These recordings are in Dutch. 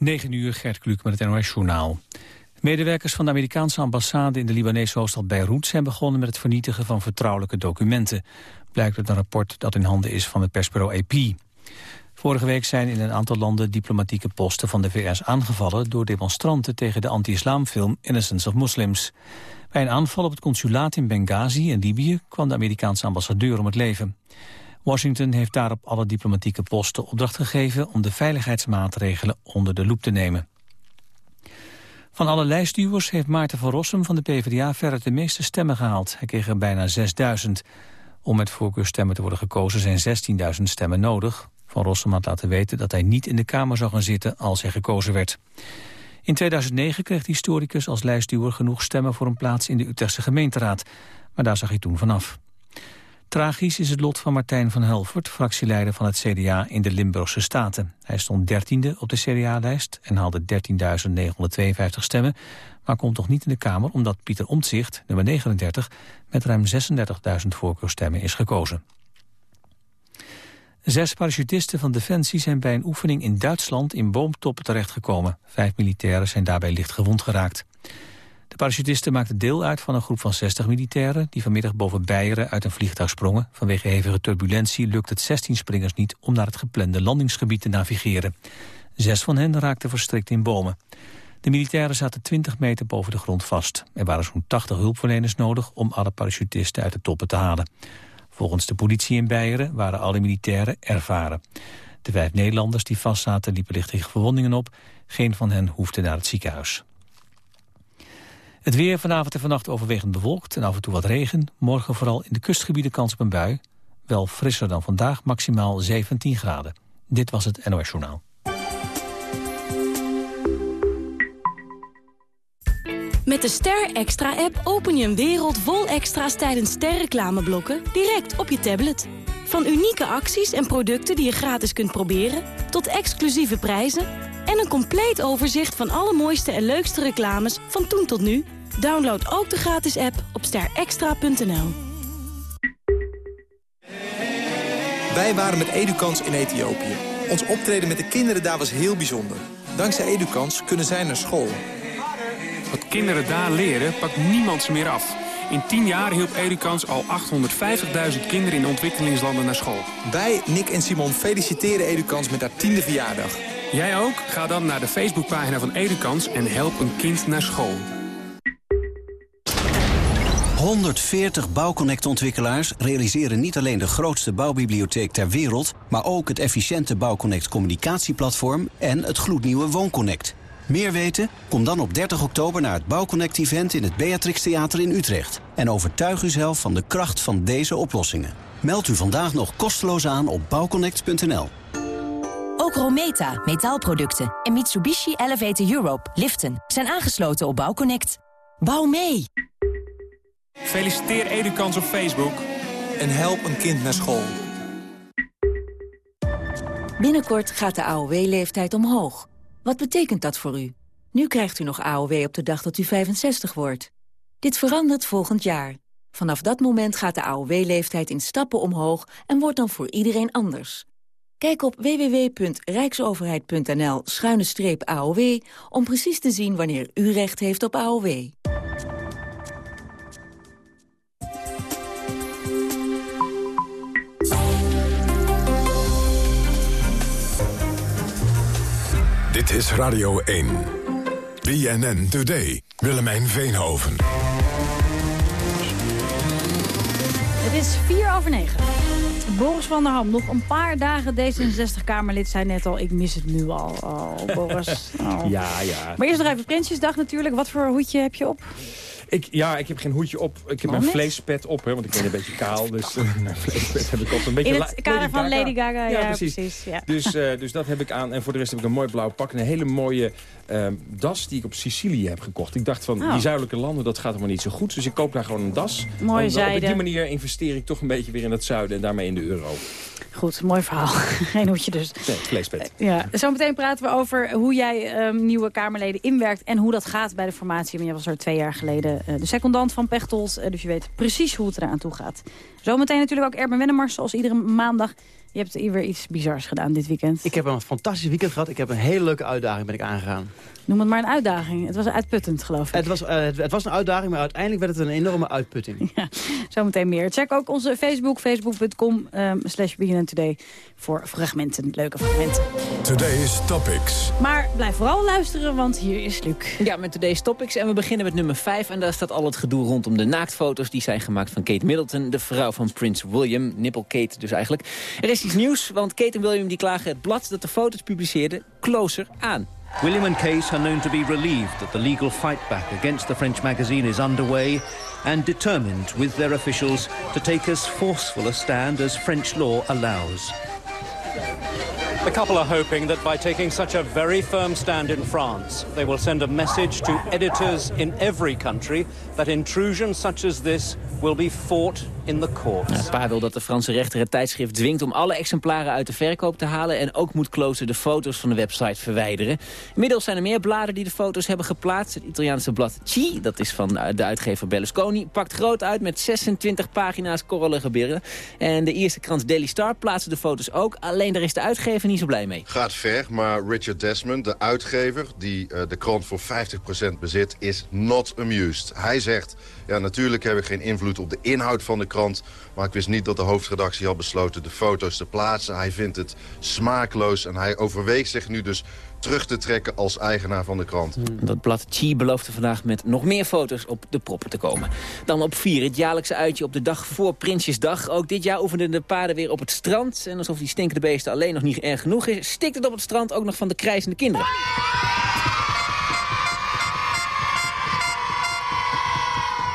9 uur, Gert Kluk met het NOS-journaal. Medewerkers van de Amerikaanse ambassade in de Libanese hoofdstad Beirut... zijn begonnen met het vernietigen van vertrouwelijke documenten. Blijkt uit een rapport dat in handen is van het persbureau AP. Vorige week zijn in een aantal landen diplomatieke posten van de VS aangevallen... door demonstranten tegen de anti-islamfilm Innocence of Muslims. Bij een aanval op het consulaat in Benghazi in Libië... kwam de Amerikaanse ambassadeur om het leven. Washington heeft daarop alle diplomatieke posten opdracht gegeven... om de veiligheidsmaatregelen onder de loep te nemen. Van alle lijstduwers heeft Maarten van Rossum van de PvdA verder de meeste stemmen gehaald. Hij kreeg er bijna 6.000. Om met voorkeurstemmen te worden gekozen zijn 16.000 stemmen nodig. Van Rossum had laten weten dat hij niet in de Kamer zou gaan zitten als hij gekozen werd. In 2009 kreeg de historicus als lijstduwer genoeg stemmen voor een plaats in de Utrechtse gemeenteraad. Maar daar zag hij toen vanaf. Tragisch is het lot van Martijn van Helvert, fractieleider van het CDA in de Limburgse Staten. Hij stond dertiende op de CDA-lijst en haalde 13.952 stemmen, maar komt toch niet in de Kamer omdat Pieter Omtzigt, nummer 39, met ruim 36.000 voorkeurstemmen is gekozen. Zes parachutisten van Defensie zijn bij een oefening in Duitsland in boomtoppen terechtgekomen. Vijf militairen zijn daarbij licht gewond geraakt. De parachutisten maakten deel uit van een groep van 60 militairen... die vanmiddag boven Beieren uit een vliegtuig sprongen. Vanwege hevige turbulentie lukt het 16 springers niet... om naar het geplande landingsgebied te navigeren. Zes van hen raakten verstrikt in bomen. De militairen zaten 20 meter boven de grond vast. Er waren zo'n 80 hulpverleners nodig om alle parachutisten uit de toppen te halen. Volgens de politie in Beieren waren alle militairen ervaren. De vijf Nederlanders die vastzaten liepen lichtige verwondingen op. Geen van hen hoefde naar het ziekenhuis. Het weer vanavond en vannacht overwegend bewolkt en af en toe wat regen. Morgen vooral in de kustgebieden kans op een bui. Wel frisser dan vandaag, maximaal 17 graden. Dit was het NOS Journaal. Met de Ster Extra-app open je een wereld vol extra's tijdens sterreclameblokken direct op je tablet. Van unieke acties en producten die je gratis kunt proberen, tot exclusieve prijzen en een compleet overzicht van alle mooiste en leukste reclames van toen tot nu. Download ook de gratis app op sterextra.nl. Wij waren met Edukans in Ethiopië. Ons optreden met de kinderen daar was heel bijzonder. Dankzij Edukans kunnen zij naar school. Wat kinderen daar leren, pakt niemand ze meer af. In 10 jaar hielp Edukans al 850.000 kinderen in ontwikkelingslanden naar school. Wij, Nick en Simon, feliciteren Edukans met haar tiende verjaardag. Jij ook? Ga dan naar de Facebookpagina van Edukans en help een kind naar school. 140 Bouwconnect-ontwikkelaars realiseren niet alleen de grootste bouwbibliotheek ter wereld... maar ook het efficiënte Bouwconnect communicatieplatform en het gloednieuwe WoonConnect. Meer weten? Kom dan op 30 oktober naar het Bouwconnect-event in het Beatrix Theater in Utrecht. En overtuig uzelf van de kracht van deze oplossingen. Meld u vandaag nog kosteloos aan op bouwconnect.nl. Ook Rometa, metaalproducten en Mitsubishi Elevator Europe, liften, zijn aangesloten op Bouwconnect. Bouw mee! Feliciteer Edukans op Facebook. En help een kind naar school. Binnenkort gaat de AOW-leeftijd omhoog. Wat betekent dat voor u? Nu krijgt u nog AOW op de dag dat u 65 wordt. Dit verandert volgend jaar. Vanaf dat moment gaat de AOW-leeftijd in stappen omhoog... en wordt dan voor iedereen anders. Kijk op www.rijksoverheid.nl-aow... om precies te zien wanneer u recht heeft op AOW. Dit is Radio 1. BNN Today. Willemijn Veenhoven. Het is 4 over 9. Boris van der Ham, nog een paar dagen D66-Kamerlid zei net al... ik mis het nu al, oh, Boris. Oh. Ja, ja. Maar eerst nog even Prinsjesdag natuurlijk. Wat voor hoedje heb je op? Ik, ja, ik heb geen hoedje op. Ik heb mijn vleespet op, hè, want ik ben een beetje kaal. Dus eh, mijn vleespet heb ik op. Een beetje In het kader van Lady Gaga, ja, precies. ja. Dus, eh, dus dat heb ik aan. En voor de rest heb ik een mooi blauw pak. En een hele mooie ehm, das die ik op Sicilië heb gekocht. Ik dacht van, Oh. die zuidelijke landen, dat gaat helemaal niet zo goed. Dus ik koop daar gewoon een das. Mooie Op zijde. die manier investeer ik toch een beetje weer in het zuiden. En daarmee in de euro. Goed, mooi verhaal. Geen hoedje dus. Nee, vleespet. Ja, zometeen praten we over hoe jij ehm, nieuwe Kamerleden inwerkt... en hoe dat gaat bij de formatie. Want jij was er twee jaar geleden eh, de secondant van Pechtold. eh, dus je weet precies hoe het eraan toe gaat. Zometeen natuurlijk ook Erben Wennemars, zoals iedere maandag. Je hebt hier weer iets bizars gedaan dit weekend. Ik heb een fantastisch weekend gehad. Ik heb een hele leuke uitdaging ben ik aangegaan. Noem het maar een uitdaging. Het was uitputtend, geloof ik. Het was, uh, het, het, was een uitdaging, maar uiteindelijk werd het een enorme uitputting. Ja, zometeen meer. Check ook onze Facebook, facebook.com um, slash Today voor fragmenten, leuke fragmenten. Today's Topics. Maar blijf vooral luisteren, want hier is Luc. Ja, met Today's Topics. En we beginnen met nummer 5. En daar staat al het gedoe rondom de naaktfoto's. Die zijn gemaakt van Kate Middleton, de vrouw van Prince William. Nipple Kate dus eigenlijk. Er is iets nieuws, want Kate en William die klagen het blad dat de foto's publiceerde closer aan. William and Case are known to be relieved that the legal fight back against the French magazine is underway and determined with their officials to take as forceful a stand as French law allows. The couple are hoping that by taking such a very firm stand in France, they will send a message to editors in every country that intrusion such as this will be fought in the courts. Ja, pa wil dat de Franse rechter het tijdschrift dwingt om alle exemplaren uit de verkoop te halen... en ook moet Closer de foto's van de website verwijderen. Inmiddels zijn er meer bladen die de foto's hebben geplaatst. Het Italiaanse blad Chi, dat is van de uitgever Berlusconi... pakt groot uit met 26 pagina's korrelige beelden. En de eerste krant Daily Star plaatste de foto's ook. Alleen daar is de uitgever niet zo blij mee. Gaat ver, maar Richard Desmond, de uitgever... die uh, de krant voor 50% bezit, is not amused. Hij zegt... Ja, natuurlijk heb ik geen invloed op de inhoud van de krant... maar ik wist niet dat de hoofdredactie had besloten de foto's te plaatsen. Hij vindt het smaakloos en hij overweegt zich nu dus terug te trekken als eigenaar van de krant. Dat blad Chi beloofde vandaag met nog meer foto's op de proppen te komen. Dan op 4, het jaarlijkse uitje op de dag voor Prinsjesdag. Ook dit jaar oefenden de paarden weer op het strand. En alsof die stinkende beesten alleen nog niet erg genoeg is... stikt het op het strand ook nog van de krijzende kinderen.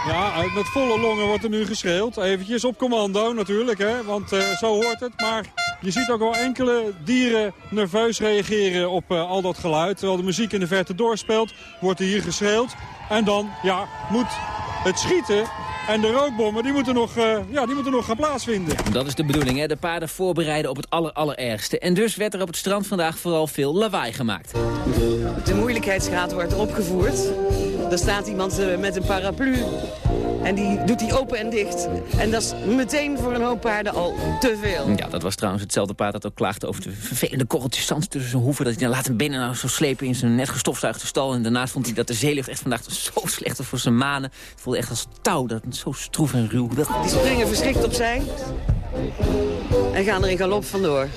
Ja, met volle longen wordt er nu geschreeuwd. Eventjes op commando natuurlijk, hè, want uh, zo hoort het. Maar je ziet ook wel enkele dieren nerveus reageren op uh, al dat geluid. Terwijl de muziek in de verte doorspeelt, wordt er hier geschreeuwd. En dan, ja, moet het schieten en de rookbommen, die moeten nog, uh, ja, die moeten nog gaan plaatsvinden. Dat is de bedoeling, hè? de paarden voorbereiden op het aller, allerergste. En dus werd er op het strand vandaag vooral veel lawaai gemaakt. De moeilijkheidsgraad wordt opgevoerd. Er staat iemand uh, met een paraplu en die doet die open en dicht. En dat is meteen voor een hoop paarden al te veel. Ja, dat was trouwens hetzelfde paard dat ook klaagde over de vervelende korreltjes zand tussen zijn hoeven. Dat hij dan laat hem binnen nou zo slepen in zijn net gestofzuigde stal. En daarnaast vond hij dat de zeelucht echt vandaag zo slecht was voor zijn manen. Het voelde echt als touw, dat zo stroef en ruw. Die springen verschrikt opzij en gaan er in galop vandoor.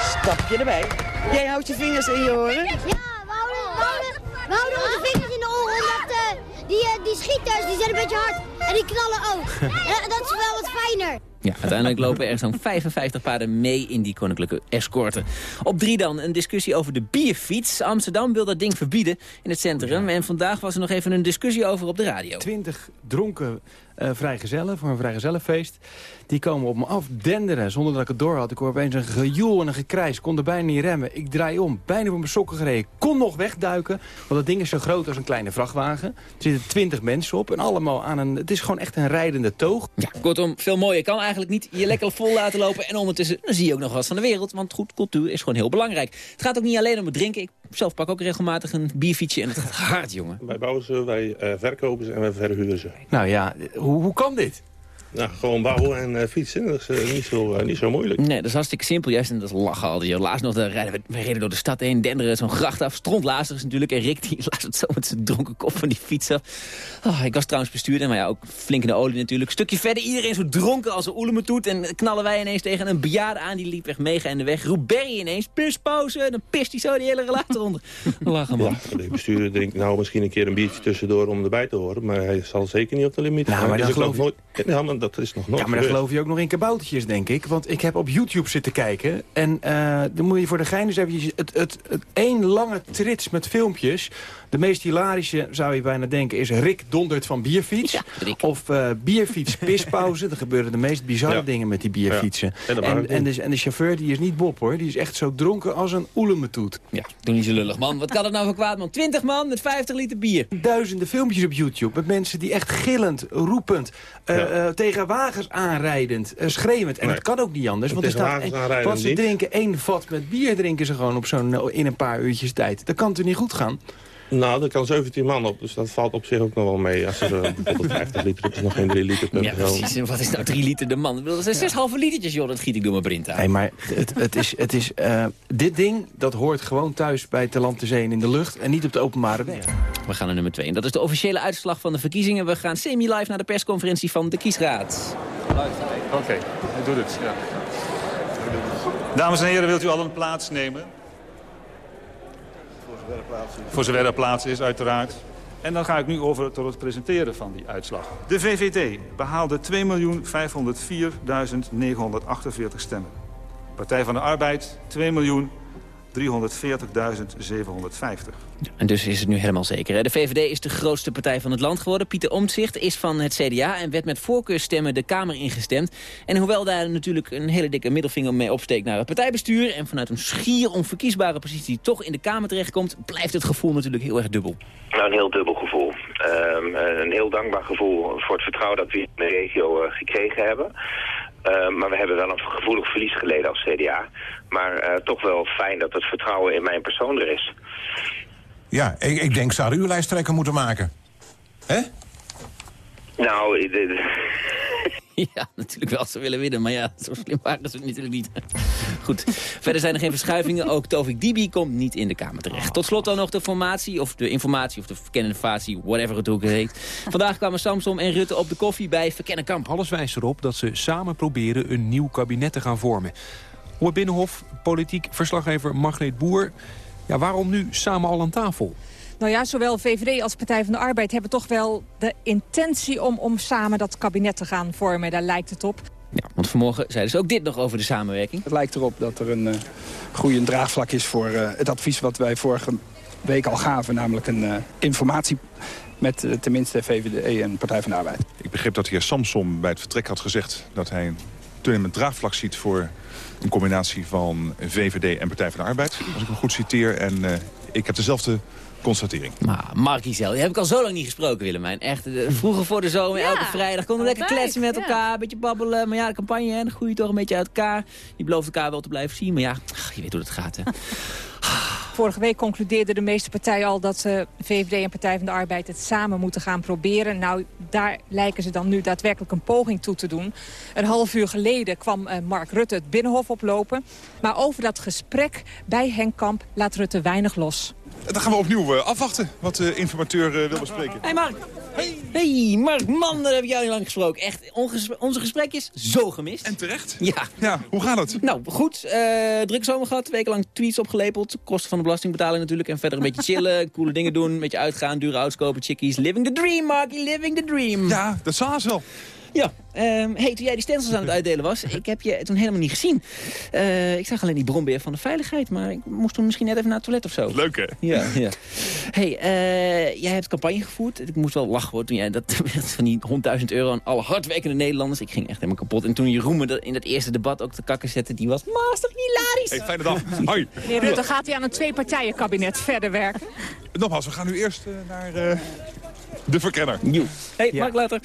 Stapje erbij. Jij houdt je vingers in je oren? Ja, we houden, we houden, we houden onze vingers in de oren omdat uh, die, uh, die schieters die zijn een beetje hard en die knallen ook. Uh, dat is wel wat fijner. Ja, uiteindelijk lopen er zo'n 55 paarden mee in die koninklijke escorte. Op drie dan een discussie over de bierfiets. Amsterdam wil dat ding verbieden in het centrum. En vandaag was er nog even een discussie over op de radio. Twintig dronken uh, vrijgezellen voor een vrijgezellenfeest. Die komen op me af, denderen, zonder dat ik het door had. Ik hoor opeens een gejoel en een gekrijs. Kon er bijna niet remmen. Ik draai om, bijna voor mijn sokken gereden. Kon nog wegduiken, want dat ding is zo groot als een kleine vrachtwagen. Er zitten twintig mensen op en allemaal aan een... Het is gewoon echt een rijdende toog. Ja, kortom, veel mooier kan eigenlijk niet. Je lekker vol laten lopen en ondertussen dan zie je ook nog wat van de wereld. Want goed, cultuur is gewoon heel belangrijk. Het gaat ook niet alleen om het drinken. Ik zelf pak ook regelmatig een bierfietsje en het gaat hard, jongen. Wij bouwen ze, wij uh, verkopen ze en wij verhuren ze. Nou ja, hoe, hoe kan dit? Nou, gewoon bouwen en uh, fietsen, dat is uh, niet, zo, uh, niet zo moeilijk. Nee, dat is hartstikke simpel juist en dat is lachen al. Laatst nog, rijden we, we, reden door de stad heen, denderen zo'n gracht af. Strontlazers is natuurlijk en Rick die laat het zo met zijn dronken kop van die fiets af. Oh, ik was trouwens bestuurder, maar ja, ook flink in de olie natuurlijk. Stukje verder, iedereen zo dronken als een oelemetoet. En knallen wij ineens tegen een bejaarde aan, die liep echt mega in de weg. Roep Berry ineens, pispauze, en dan pist hij zo die hele relator onder. Lachen man. Ja, de bestuurder denkt nou misschien een keer een biertje tussendoor om erbij te horen. Maar hij zal zeker niet op de limiet nou, maar dat geloof nooit. Ja, maar dat is nog nooit ja, maar dan geloof je ook nog in kaboutertjes, denk ik. Want ik heb op YouTube zitten kijken. En uh, dan moet je voor de gein dus even... Het, het, het één lange trits met filmpjes. De meest hilarische, zou je bijna denken, is Rick dondert van bierfiets. Ja, of uh, bierfiets pispauze. er gebeuren de meest bizarre ja. dingen met die bierfietsen. Ja. En, en, en, de, en, de, chauffeur die is niet Bob hoor. Die is echt zo dronken als een oelemetoet. Ja, doe niet zo lullig man. Wat kan het nou voor kwaad man? 20 man met 50 liter bier. Duizenden filmpjes op YouTube met mensen die echt gillend, roepend, uh, uh, tegen wagens aanrijdend, schreeuwend. En Nee. dat kan ook niet anders. Want er staat, want ze niet. drinken één vat met bier drinken ze gewoon op zo'n in een paar uurtjes tijd. Dat kan toch niet goed gaan? Nou, er kan 17 man op, dus dat valt op zich ook nog wel mee. Als er uh, bijvoorbeeld 50 liter op is, nog geen 3 liter per Ja, precies. En wat is nou 3 liter de man? Dat zijn 6 halve litertjes, joh. Dat giet ik door mijn print aan. Nee, maar het, het is, het is, eh, dit ding dat hoort gewoon thuis bij te land, te zee en in de lucht... en niet op de openbare weg. We gaan naar nummer 2. En dat is de officiële uitslag van de verkiezingen. We gaan semi-live naar de persconferentie van de kiesraad. Oké, hij doet het. Ja. Dames en heren, wilt u allen plaats nemen? Voor zover er plaats is, uiteraard. En dan ga ik nu over tot het presenteren van die uitslag. De VVD behaalde 2.504.948 stemmen. Partij van de Arbeid 2.340.750. En dus is het nu helemaal zeker. De VVD is de grootste partij van het land geworden. Pieter Omtzigt is van het CDA en werd met voorkeurstemmen de Kamer ingestemd. En hoewel daar natuurlijk een hele dikke middelvinger mee opsteekt naar het partijbestuur... en vanuit een schier onverkiesbare positie toch in de Kamer terechtkomt... blijft het gevoel natuurlijk heel erg dubbel. Nou, een heel dubbel gevoel. Ehm, een heel dankbaar gevoel voor het vertrouwen dat we in de regio uh, gekregen hebben. Uh, maar we hebben wel een gevoelig verlies geleden als CDA. Maar uh, toch wel fijn dat het vertrouwen in mijn persoon er is. Ja, ik, ik denk zouden u lijsttrekker moeten maken. Hè? Nou, de, Ja, natuurlijk wel. Ze willen winnen, maar ja, zo slim waren ze natuurlijk niet. Goed, verder zijn er geen verschuivingen. Ook Tovik Dibi komt niet in de Kamer terecht. Tot slot dan nog de formatie, of de informatie, of de verkennenfatie, whatever het ook heet. Vandaag kwamen Samsom en Rutte op de koffie bij Verkennenkamp. Alles wijst erop dat ze samen proberen een nieuw kabinet te gaan vormen. Op het Binnenhof, politiek verslaggever Margreet Boer. Ja, waarom nu samen al aan tafel? Nou ja, zowel VVD als Partij van de Arbeid hebben toch wel de intentie om, om samen dat kabinet te gaan vormen. Daar lijkt het op. Ja, want vanmorgen zeiden ze ook dit nog over de samenwerking. Het lijkt erop dat er een uh, goede draagvlak is voor uh, het advies wat wij vorige week al gaven. Namelijk een uh, informatie met tenminste VVD en Partij van de Arbeid. Ik begreep dat de heer Samsom bij het vertrek had gezegd dat hij toen een draagvlak ziet voor een combinatie van VVD en Partij van de Arbeid. Als ik hem goed citeer. En ik heb dezelfde constatering. Maar Mark Isel, die heb ik al zo lang niet gesproken, Willemijn. Echt, vroeger voor de zomer, elke vrijdag konden we lekker kletsen met elkaar, een beetje babbelen. Maar ja, de campagne, hè, dan groei je toch een beetje uit elkaar. Je belooft elkaar wel te blijven zien, maar ja, ach, je weet hoe het gaat, hè. Vorige week concludeerden de meeste partijen al dat uh, VVD en Partij van de Arbeid het samen moeten gaan proberen. Nou, daar lijken ze dan nu daadwerkelijk een poging toe te doen. Een half uur geleden kwam uh, Mark Rutte het Binnenhof oplopen. Maar over dat gesprek bij Henk Kamp laat Rutte weinig los. Dan gaan we opnieuw uh, afwachten wat de informateur wil bespreken. Hey Mark! Hey. hey Mark, man, daar heb niet lang gesproken. Echt, onze gesprekjes zo gemist. En terecht? Ja. Ja, hoe gaat het? Nou, goed. Uh, druk zomer gehad, wekenlang tweets opgelepeld. Kosten van de belastingbetaling natuurlijk. En verder een beetje chillen, coole dingen doen, een beetje uitgaan, dure auto's kopen, chickies. Living the dream, Marky, living the dream. Ja, dat zagen ze wel. Ja, um, hey, toen jij die stencils aan het uitdelen was, ik heb je toen helemaal niet gezien. Uh, ik zag alleen die bronbeer van de veiligheid, maar ik moest toen misschien net even naar het toilet of zo. Leuk hè? Ja, ja. hey, uh, jij hebt campagne gevoerd. Ik moest wel lachen hoor, toen jij dat van die 100.000 euro aan alle hardwerkende Nederlanders. Ik ging echt helemaal kapot. En toen Jeroen in dat eerste debat ook de kakken zette, die was master hilarisch. Hey, fijne dag. Hoi. Meneer Rutte, gaat hij aan een twee-partijen-kabinet verder werken? Nogmaals, we gaan nu eerst uh, naar de verkenner. Nieuw. Hey, ja. Mark later.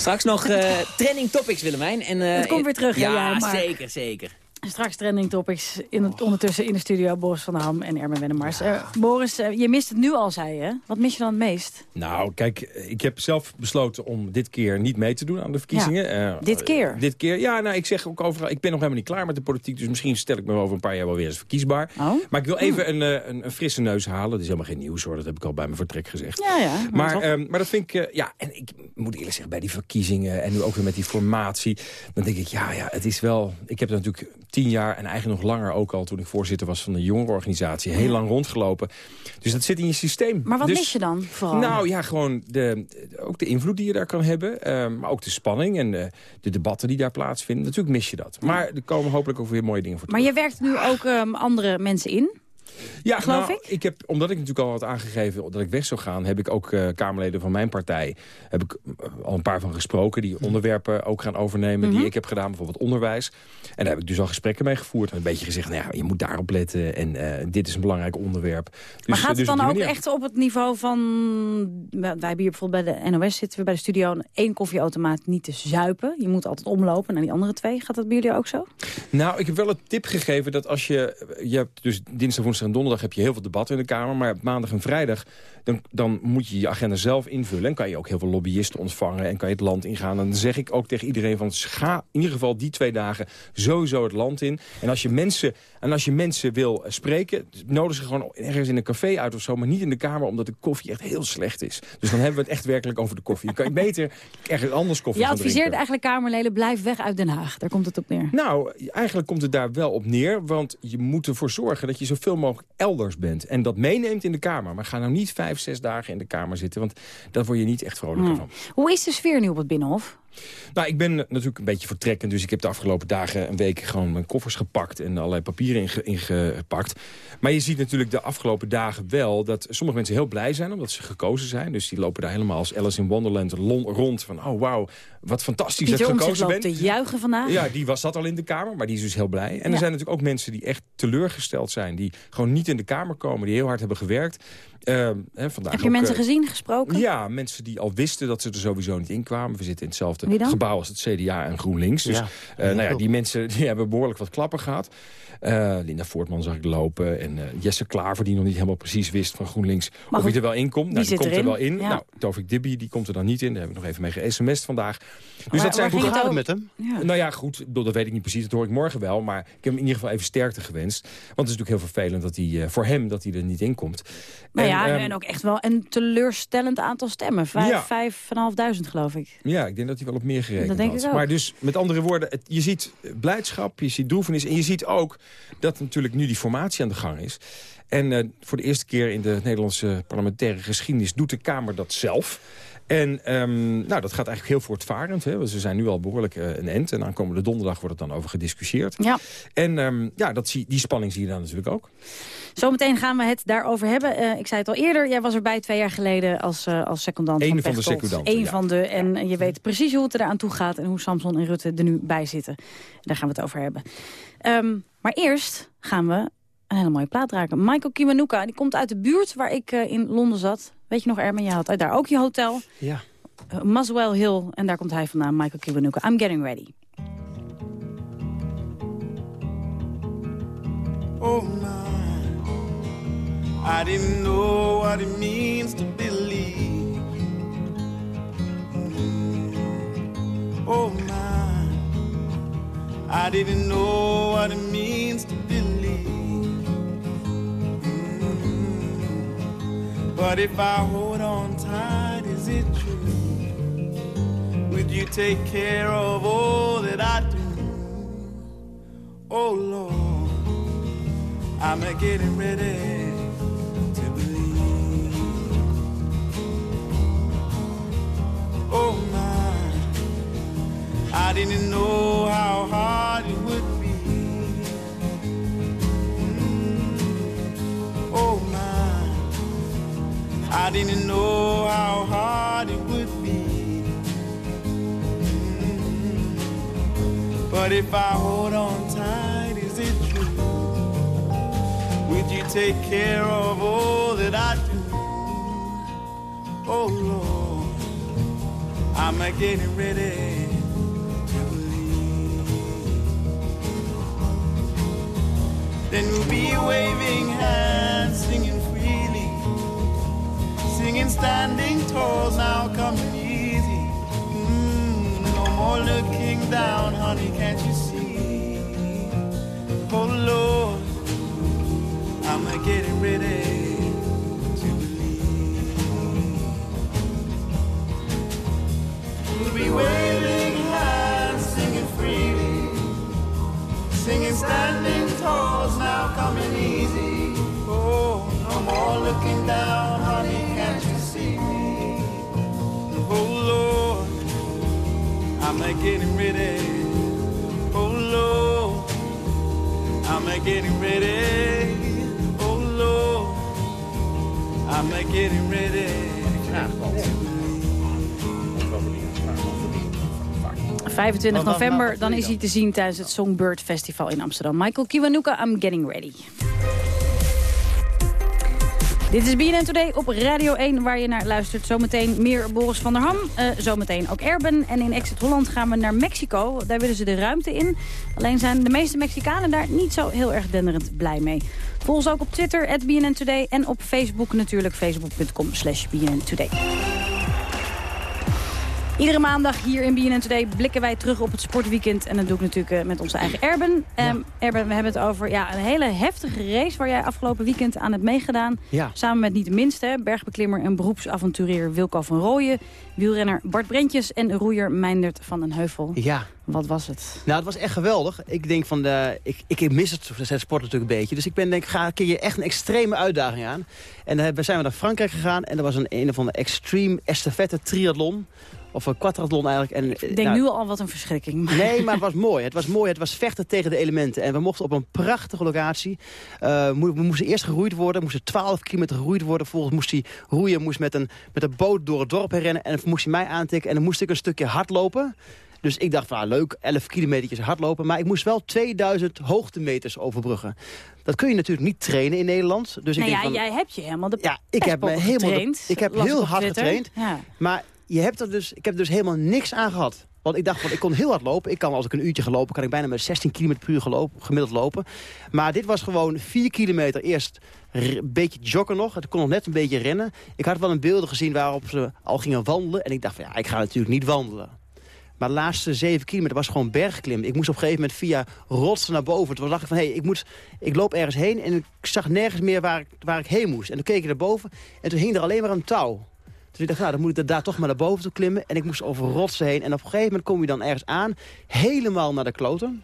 Straks nog uh, trending topics, Willemijn. En, het komt weer terug, ja, ja maar... zeker, zeker. Straks trending topics. In het, ondertussen in de studio Boris van der Ham en Ermen Wennemars. Uh, Boris, uh, je mist het nu al, zei je. Wat mis je dan het meest? Nou, kijk, ik heb zelf besloten om dit keer niet mee te doen aan de verkiezingen. Ja, uh, dit keer? dit keer, ja. Nou, ik zeg ook overal, ik ben nog helemaal niet klaar met de politiek. Dus misschien stel ik me over een paar jaar wel weer eens verkiesbaar. Oh? Maar ik wil even een, een, een, frisse neus halen. Dat is helemaal geen nieuws hoor. Dat heb ik al bij mijn vertrek gezegd. Ja, ja. Maar, maar, maar dat vind ik, ja. En ik moet eerlijk zeggen, bij die verkiezingen en nu ook weer met die formatie. Dan denk ik, ja, ja, het is wel... Ik heb er natuurlijk tien jaar en eigenlijk nog langer ook al... toen ik voorzitter was van de jongerenorganisatie... heel lang rondgelopen. Dus dat zit in je systeem. Maar wat dus, mis je dan vooral? Nou ja, gewoon de, ook de invloed die je daar kan hebben. Um, maar ook de spanning en de, de, debatten die daar plaatsvinden. Natuurlijk mis je dat. Maar er komen hopelijk ook weer mooie dingen voor Maar je werkt nu ook um, andere mensen in? Ja, geloof nou, ik? ik heb, omdat ik natuurlijk al had aangegeven dat ik weg zou gaan... heb ik ook uh, Kamerleden van mijn partij... heb ik uh, al een paar van gesproken... die onderwerpen ook gaan overnemen mm -hmm. die ik heb gedaan. Bijvoorbeeld onderwijs. En daar heb ik dus al gesprekken mee gevoerd. En een beetje gezegd, nou ja, je moet daarop letten. En uh, dit is een belangrijk onderwerp. Dus, maar gaat het dus dan ook echt op het niveau van... Wij hebben hier bijvoorbeeld bij de NOS zitten we bij de studio... één koffieautomaat niet te zuipen. Je moet altijd omlopen naar die andere twee. Gaat dat bij jullie ook zo? Nou, ik heb wel een tip gegeven dat als je... Je hebt dus dinsdag, woensdag en donderdag heb je heel veel debatten in de Kamer. Maar maandag en vrijdag dan, dan moet je je agenda zelf invullen. En kan je ook heel veel lobbyisten ontvangen en kan je het land ingaan. En dan zeg ik ook tegen iedereen van ga in ieder geval die twee dagen sowieso het land in. En als je mensen, en als je mensen wil spreken, nodig ze gewoon ergens in een café uit of zo. Maar niet in de Kamer, omdat de koffie echt heel slecht is. Dus dan hebben we het echt werkelijk over de koffie. Je kan je beter ergens anders koffie Je adviseert drinken. eigenlijk Kamerleden, blijf weg uit Den Haag. Daar komt het op neer. Nou, eigenlijk komt het daar wel op neer. Want je moet ervoor zorgen dat je zoveel mogelijk elders bent. En dat meeneemt in de Kamer. Maar ga nou niet vijf, zes dagen in de Kamer zitten. Want daar word je niet echt vrolijker Hmm. van. Hoe is de sfeer nu op het Binnenhof? Nou, ik ben natuurlijk een beetje vertrekkend. Dus ik heb de afgelopen dagen een week gewoon mijn koffers gepakt... en allerlei papieren inge- ingepakt. Maar je ziet natuurlijk de afgelopen dagen wel... dat sommige mensen heel blij zijn omdat ze gekozen zijn. Dus die lopen daar helemaal als Alice in Wonderland rond. Van, oh wauw, wat fantastisch Pieter dat ik gekozen ben. te juichen vandaag. Ja, die was dat al in de Kamer, maar die is dus heel blij. En Ja. er zijn natuurlijk ook mensen die echt teleurgesteld zijn. Die gewoon niet in de Kamer komen, die heel hard hebben gewerkt. Ehm, hè, vandaag Heb je ook, mensen eh, gezien, gesproken? Ja, mensen die al wisten dat ze er sowieso niet in kwamen. We zitten in hetzelfde gebouw als het CDA en GroenLinks. Dus Ja. eh, nou ja, die mensen die hebben behoorlijk wat klappen gehad. Eh, Linda Voortman zag ik lopen. En eh, Jesse Klaver, die nog niet helemaal precies wist van GroenLinks... of hij er wel in komt. die Nou, die komt er wel in. Ja. Nou, Tovik Dibby, die komt er dan niet in. Daar heb ik nog even mee ge-sms'd vandaag. Dus dat zijn ging goede- het? Met hem? Ja. Nou ja, goed, dat weet ik niet precies. Dat hoor ik morgen wel. Maar ik heb hem in ieder geval even sterkte gewenst. Want het is natuurlijk heel vervelend dat hij, eh, voor hem dat hij er niet in komt. Nou En, ja, ehm, en ook echt wel een teleurstellend aantal stemmen. Vijf, Ja. vijf en een half duizend, geloof ik. Ja, ik denk dat hij wel op meer gerekend Dat denk had. ik ook. Maar dus, met andere woorden, het- je ziet blijdschap, je ziet droefenis... en je ziet ook dat natuurlijk nu die formatie aan de gang is. En eh, voor de eerste keer in de Nederlandse parlementaire geschiedenis... doet de Kamer dat zelf. En ehm, nou, dat gaat eigenlijk heel voortvarend. Hè? Want ze zijn nu al behoorlijk eh, een end. En aankomende donderdag wordt het dan over gediscussieerd. Ja. En ehm, ja, dat zie, die spanning zie je dan natuurlijk ook. Zometeen gaan we het daarover hebben. Eh, ik zei het al eerder, jij was erbij twee jaar geleden als, eh, als secondant Eén van van de secondanten, Eén ja. van de. En je weet precies hoe het eraan toe gaat... en hoe Samson en Rutte er nu bij zitten. Daar gaan we het over hebben. Ehm, maar eerst gaan we een hele mooie plaat raken. Michael Kiwanuka, die komt uit de buurt waar ik eh, in Londen zat. Weet je nog, Ermen, je had daar ook je hotel. Ja. Uh, Muswell Hill, en daar komt hij vandaan, Michael Kiwanuka. I'm getting ready. Oh my, I didn't know what it means to believe. Mm. Oh my, I didn't know what it means to believe. Mm. But if I hold on tight, is it true? Would you take care of all that I do? Oh Lord. I'm getting ready to believe. Oh my, I didn't know how hard it would be. Mm. Oh my, I didn't know how hard it would be. Mm. But if I hold on tight, is it true? Would you take care of all that I do? Oh Lord, I'm getting ready Then we'll be waving hands, singing freely, singing standing tall, now coming easy. Mm, no more looking down, honey, can't you see? Oh Lord. I'm getting ready I'm getting ready. Oh Lord, I'm getting ready. 25 Wat- wat- november, dan is hij te zien tijdens het Songbird Festival in Amsterdam. Michael Kiwanuka, I'm getting ready. Dit is BNN Today op Radio 1, waar je naar luistert. Zometeen meer Boris van der Ham, uh, zometeen ook Erben. En in Exit Holland gaan we naar Mexico. Daar willen ze de ruimte in. Alleen zijn de meeste Mexicanen daar niet zo heel erg denderend blij mee. Volg ons ook op Twitter, at BNN Today. En op Facebook natuurlijk, facebook.com slash BNN Today. Iedere maandag hier in BNN Today blikken wij terug op het sportweekend. En dat doe ik natuurlijk eh, met onze eigen Erben. Um, Erben, we hebben het over ja, een hele heftige race... waar jij afgelopen weekend aan hebt meegedaan. Ja. Samen met niet de minste, bergbeklimmer en beroepsavonturier Wilco van Rooyen... wielrenner Bart Brentjes en roeier Meindert van den Heuvel. Ja. Wat was het? Nou, het was echt geweldig. Ik denk van, de, ik, ik mis het, het sport natuurlijk een beetje. Dus ik ben denk, ga een je echt een extreme uitdaging aan. En dan zijn we naar Frankrijk gegaan. En dat was een een of andere extreme estafette triathlon. Of een quadrathlon eigenlijk. En, ik denk nou, nu al wat een verschrikking. Nee, maar het was mooi. Het was mooi. Het was vechten tegen de elementen. En we mochten op een prachtige locatie. Uh, we moesten eerst geroeid worden. moesten 12 kilometer geroeid worden. Vervolgens moest hij roeien. Moest met een, met een boot door het dorp heen rennen. En dan moest hij mij aantikken. En dan moest ik een stukje hardlopen. Dus ik dacht van, ah, leuk, 11 kilometer hardlopen. Maar ik moest wel 2000 hoogtemeters overbruggen. Dat kun je natuurlijk niet trainen in Nederland. Dus nou ik ja, denk van, jij hebt je helemaal de Ja, ik heb me helemaal de, ik heb heel hard getraind. Ja. Maar je hebt er dus, ik heb er dus helemaal niks aan gehad. Want ik dacht, van, ik kon heel hard lopen. Ik kan, als ik een uurtje gelopen, kan ik bijna met 16 km per uur gelopen, gemiddeld lopen. Maar dit was gewoon 4 kilometer eerst een beetje joggen nog. Het kon nog net een beetje rennen. Ik had wel een beelden gezien waarop ze al gingen wandelen. En ik dacht van, ja, ik ga natuurlijk niet wandelen. Maar de laatste 7 kilometer was gewoon bergklimmen. Ik moest op een gegeven moment via rotsen naar boven. Toen dacht ik van, hé, hey, ik, moet, ik loop ergens heen... en ik zag nergens meer waar ik, waar ik heen moest. En toen keek ik naar boven en toen hing er alleen maar een touw. Dus ik dacht, nou, dan moet ik daar toch maar naar boven toe klimmen. En ik moest over rotsen heen. En op een gegeven moment kom je dan ergens aan, helemaal naar de kloten.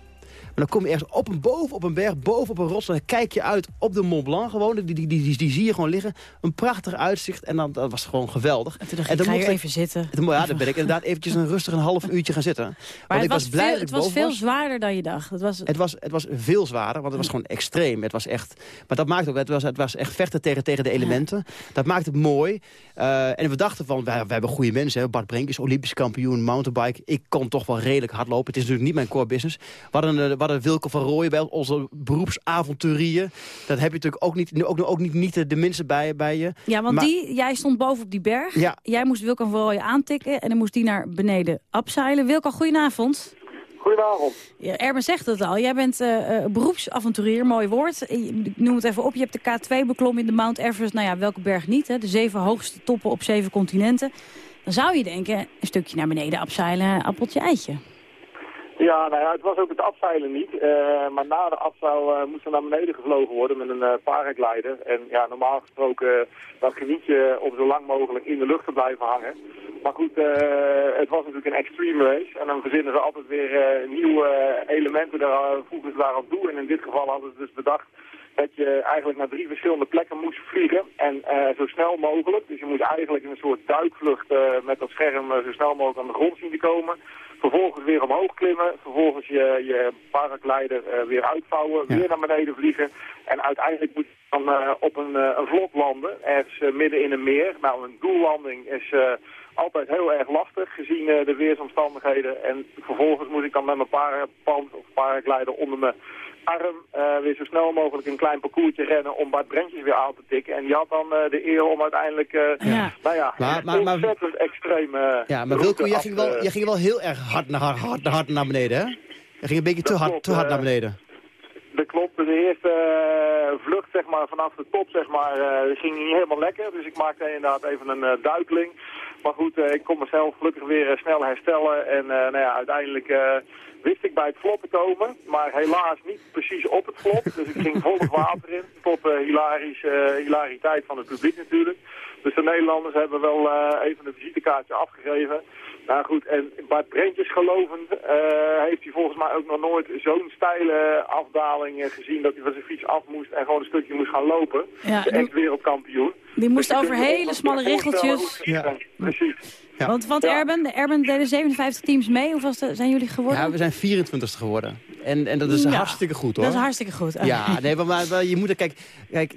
Dan kom je ergens op een, boven op een berg, boven op een rots. Dan kijk je uit op de Mont Blanc gewoon. Die, die, die, die, zie je gewoon liggen. Een prachtig uitzicht. En dan, dat was gewoon geweldig. En toen dacht ik, dan ga je even zitten. Ja, dan ben ik inderdaad eventjes een rustig een half uurtje gaan zitten. Maar want het ik was, was blij veel, het was veel was. zwaarder dan je dacht. Het was, Het was, het was veel zwaarder, want het was gewoon extreem. Het was echt, maar dat maakt ook, het was, het was echt vechten tegen, tegen de elementen. Dat maakt het mooi. Uh, en we dachten van, wij, wij hebben goede mensen. Hè. Bart Brink is Olympisch kampioen, mountainbike. Ik kon toch wel redelijk hard lopen. Het is natuurlijk niet mijn core business. We hadden, we hadden Wilke van Rooyen bij onze beroepsavonturieën. Dat heb je natuurlijk ook niet, ook, ook niet, niet de minste bij, bij je. Ja, want Maar- die, jij stond boven op die berg. Ja. Jij moest Wilco van Rooyen aantikken en dan moest die naar beneden abseilen. Wilco, goedenavond. Goedenavond. Ja, Erben zegt het al. Jij bent eh, eh, beroepsavonturier, mooi woord. Eh, Ik noem het even op. Je hebt de K2 beklommen in de Mount Everest. Nou ja, welke berg niet? Hè? De zeven hoogste toppen op zeven continenten. Dan zou je denken, een stukje naar beneden abseilen, appeltje eitje. Ja, nou ja, het was ook het afzeilen niet. eh, maar na de afzeil eh, moest naar beneden gevlogen worden met een eh paraglider. En ja, normaal gesproken dan geniet je om zo lang mogelijk in de lucht te blijven hangen. Maar goed, het was natuurlijk een extreme race. En dan verzinnen ze altijd weer nieuwe elementen, daar voegen ze daarop toe. En in dit geval hadden ze dus bedacht dat je eigenlijk naar drie verschillende plekken moest vliegen. En zo snel mogelijk. Dus je moest eigenlijk in een soort duikvlucht met dat scherm zo snel mogelijk aan de grond zien te komen. Vervolgens weer omhoog klimmen. Vervolgens je, je paraglider eh, weer uitvouwen. Weer naar beneden vliegen. En uiteindelijk moet je dan eh, op een, eh, een vlot landen. Ergens midden in een meer. Nou, een doellanding is altijd heel erg lastig gezien de weersomstandigheden. En vervolgens moet ik dan met mijn parapand of paraglider onder mijn arm eh, weer zo snel mogelijk een klein parcoursje rennen om Bart Brentjes weer aan te tikken. En die had dan eh, de eer om uiteindelijk, eh, nou ja, Maar- maar- maar- ontzettend extreem eh, Ja, maar Wilco, jij ging, wel, jij ging wel heel erg hard naar, hard, hard, naar beneden, hè? Je ging een beetje te hard, te hard naar beneden. Dat klopt. De eerste eh, vlucht zeg maar, vanaf de top zeg maar, eh, ging niet helemaal lekker. Dus ik maakte inderdaad even een eh, duikeling. Maar goed, ik kon mezelf gelukkig weer snel herstellen. En nou ja, uiteindelijk wist ik bij het te komen. Maar helaas niet precies op het vlot. Dus ik ging vol water in. Tot de hilarisch, eh, hilariteit van het publiek natuurlijk. Dus de Nederlanders hebben wel even een visitekaartje afgegeven. Nou goed, en Bart Brentjes gelovend eh, heeft hij volgens mij ook nog nooit zo'n steile afdaling eh, gezien dat hij van zijn fiets af moest en gewoon een stukje moest gaan lopen. Ja, de ex-wereldkampioen. Die moest Dus over hele smalle het is. Precies. Want, want Erben, de Erben deden 57 teams mee. Hoeveel zijn jullie geworden? Ja, we zijn 24 geworden. En, en dat is Ja, hartstikke goed, hoor. Dat is hartstikke goed. Ja, nee, maar, maar, maar je moet er, kijk, kijk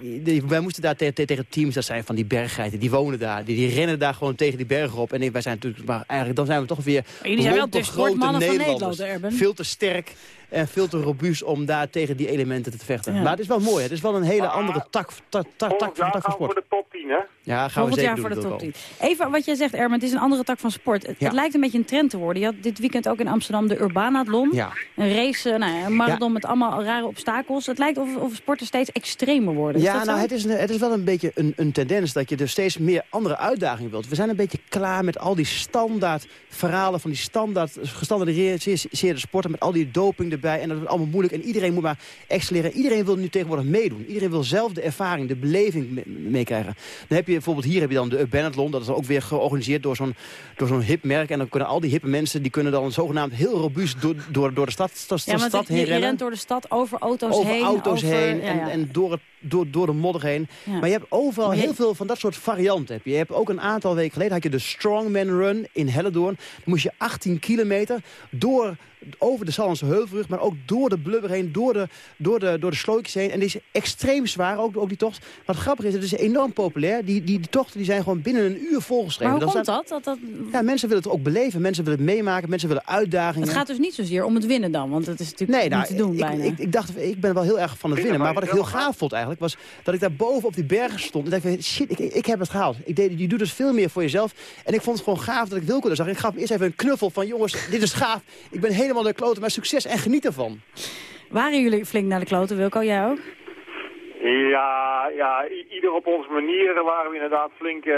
wij moesten daar te- te- tegen teams, dat zijn van die berggeiten, die wonen daar, die, die rennen daar gewoon tegen die bergen op. En wij zijn natuurlijk, maar eigenlijk dan zijn we toch weer jullie zijn wel de sportmannen van. Nederland, Erben. Veel te sterk. En veel te robuust om daar tegen die elementen te vechten. Ja. Maar het is wel mooi. Het is wel een hele andere tak, tak, tak, tak, Volgend jaar tak van gaan we voor sport. de top 10, hè? Ja, gaan we Volgend zeker jaar doen. voor de top ook 10. Even wat jij zegt, Ermen, het is een andere tak van sport. Het, Ja. het lijkt een beetje een trend te worden. Je had dit weekend ook in Amsterdam de Urbanathlon. Ja. Een race, eh, nou, ja, een marathon met allemaal rare obstakels. Het lijkt of, of sporten steeds extremer worden. Is Ja, nou, het is, een- het is wel een beetje een, een tendens dat je er steeds meer andere uitdagingen wilt. We zijn een beetje klaar met al die standaard verhalen van die standaard gestandardiseerde sporten met al die doping erbij. En dat is allemaal moeilijk en iedereen moet maar excelleren. Iedereen wil nu tegenwoordig meedoen. Iedereen wil zelf de ervaring, de beleving me- meekrijgen. Dan heb je bijvoorbeeld hier heb je dan de Benethlon. Dat is ook weer georganiseerd door zo'n door zo'n hip merk. En dan kunnen al die hippe mensen, die kunnen dan zogenaamd heel robuust door, door, door de stad, stad, ja, want stad heen je rennen rent door de stad, over auto's over heen. auto's over- heen ja, en, ja. en door, het, door, door de modder heen. Ja. Maar je hebt overal je- heel veel van dat soort varianten. Heb je. je hebt ook een aantal weken geleden had je de Strongman Run in Hellendoorn. Dan moest je 18 kilometer door, over de Sallandse Heuvelrug, maar ook door de blubber heen, door de, door de, door de slootjes heen. En die is extreem zwaar, ook, ook die tocht. Wat grappig is, het is enorm populair. Die, die, die tochten die zijn gewoon binnen een uur volgeschreven. Maar hoe Dan komt staat- dat? dat, dat Ja, mensen willen het ook beleven, mensen willen het meemaken, mensen willen uitdagingen. het gaat dus niet zozeer om het winnen dan, want dat is natuurlijk Nee, nou, niet te doen ik, bijna. ik, ik dacht, ik ben wel heel erg van het winnen. Maar wat ik heel gaaf vond was dat ik daar boven op die bergen stond. En dacht, shit, ik, ik heb het gehaald. Ik deed, je doet dus veel meer voor jezelf. En ik vond het gewoon gaaf dat ik Wilco daar zag. Ik gaf hem eerst even een knuffel van, jongens, dit is gaaf. Ik ben helemaal de kloten, maar succes en geniet ervan. Waren jullie flink naar de kloten, Wilco? Jij ook? Ja, ja, ieder op onze manier waren we inderdaad flink. eh,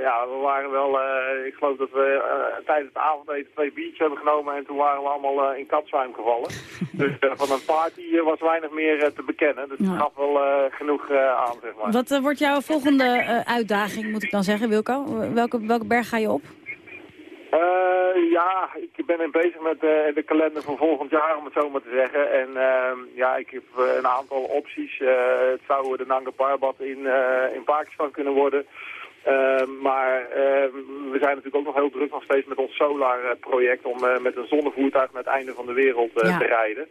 ja, we waren wel, eh, ik geloof dat we eh, tijdens het avondeten twee biertjes hebben genomen en toen waren we allemaal in katzwijm gevallen. dus van een party was weinig meer te bekennen. Dus Ja. het gaf wel genoeg aan, zeg maar. Wat wordt jouw volgende uitdaging, moet ik dan zeggen, Wilco? Welke, welke berg ga je op? Eh, ja, ik ben bezig met eh, de kalender voor volgend jaar, om het zo maar te zeggen. En ehm, ja, ik heb eh, een aantal opties. Eh, het zou de Nanga Parbat in, in Pakistan kunnen worden. Ehm, maar ehm, we zijn natuurlijk ook nog heel druk nog steeds met ons solar-project om eh, met een zonnevoertuig naar het einde van de wereld eh, Ja. te rijden.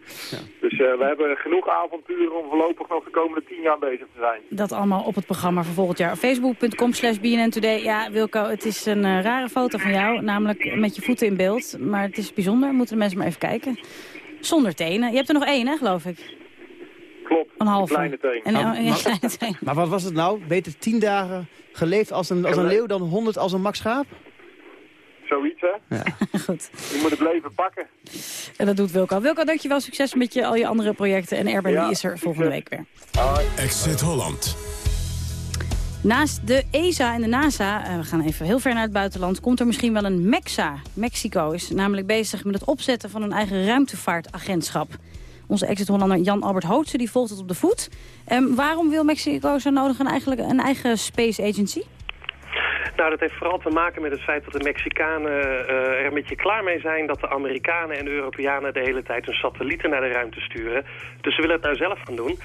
Dus eh, we hebben genoeg avonturen om voorlopig nog de komende tien jaar bezig te zijn. Dat allemaal op het programma voor volgend jaar. Facebook.com slash BNN Today. Ja, Wilco, het is een rare foto van jou. Namelijk met je voeten in beeld. Maar het is bijzonder. Moeten de mensen maar even kijken. Zonder tenen. Je hebt er nog één, hè, geloof ik? Klopt, Een halve. kleine teen. En, Maar- oh, ja, maar- kleine teen. Maar wat was het nou? Beter tien dagen geleefd als een, als een leeuw dan honderd als een Max Schaap? Zoiets, hè? Goed. Je moet het leven pakken. En dat doet Wilco. Wilco, dankjewel. Succes met je, al je andere projecten. En Erben Ja, die is er volgende week weer. Exit Holland. Naast de ESA en de NASA, eh, we gaan even heel ver naar het buitenland... komt er misschien wel een MEXA. Mexico is namelijk bezig met het opzetten van een eigen ruimtevaartagentschap. Onze exit-Hollander Jan-Albert Hootse die volgt het op de voet. Ehm, waarom wil Mexico zo nodig een, eigenlijk een eigen space agency? Nou, dat heeft vooral te maken met het feit dat de Mexicanen eh, er een beetje klaar mee zijn... dat de Amerikanen en de Europeanen de hele tijd hun satellieten naar de ruimte sturen. Dus ze willen het nou zelf gaan doen.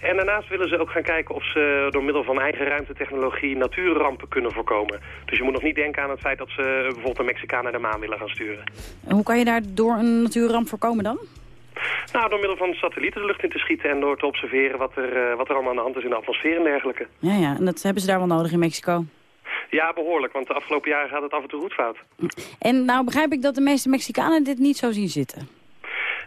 En daarnaast willen ze ook gaan kijken of ze door middel van eigen ruimtetechnologie natuurrampen kunnen voorkomen. Dus je moet nog niet denken aan het feit dat ze bijvoorbeeld de Mexicanen naar de maan willen gaan sturen. En hoe kan je daar door een natuurramp voorkomen dan? Nou, door middel van satellieten de lucht in te schieten en door te observeren wat er, eh, wat er allemaal aan de hand is in de atmosfeer en dergelijke. Ja, ja, en dat hebben ze daar wel nodig in Mexico. Ja, behoorlijk, want de afgelopen jaren gaat het af en toe goed fout. En nou begrijp ik dat de meeste Mexicanen dit niet zo zien zitten.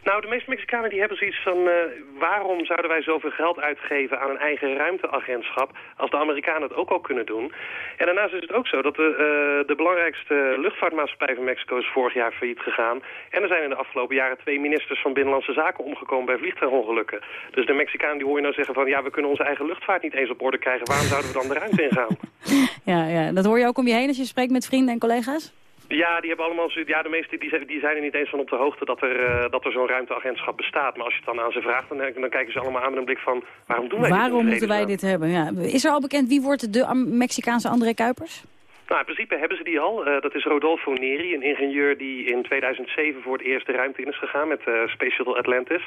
Nou, de meeste Mexicanen die hebben zoiets van... eh, waarom zouden wij zoveel geld uitgeven aan een eigen ruimteagentschap... als de Amerikanen het ook al kunnen doen? En daarnaast is het ook zo dat de, eh, de belangrijkste luchtvaartmaatschappij van Mexico... is vorig jaar failliet gegaan. En er zijn in de afgelopen jaren twee ministers van Binnenlandse Zaken omgekomen... bij vliegtuigongelukken. Dus de Mexicanen die hoor je nou zeggen van... ja, we kunnen onze eigen luchtvaart niet eens op orde krijgen. Waarom zouden we dan de ruimte ingaan? Ja, ja, dat hoor je ook om je heen als je spreekt met vrienden en collega's? Ja, die hebben allemaal, ja, de meeste die, zijn- die zijn er niet eens van op de hoogte dat er, eh, dat er zo'n ruimteagentschap bestaat. Maar als je het dan aan ze vraagt, dan, dan kijken ze allemaal aan met een blik van, waarom doen wij dit? Waarom moeten wij dit hebben? Ja. Is er al bekend wie wordt de Mexicaanse André Kuipers? Nou, in principe hebben ze die al. Eh, dat is Rodolfo Neri, een ingenieur die in 2007 voor het eerst de ruimte in is gegaan met eh Space Shuttle Atlantis.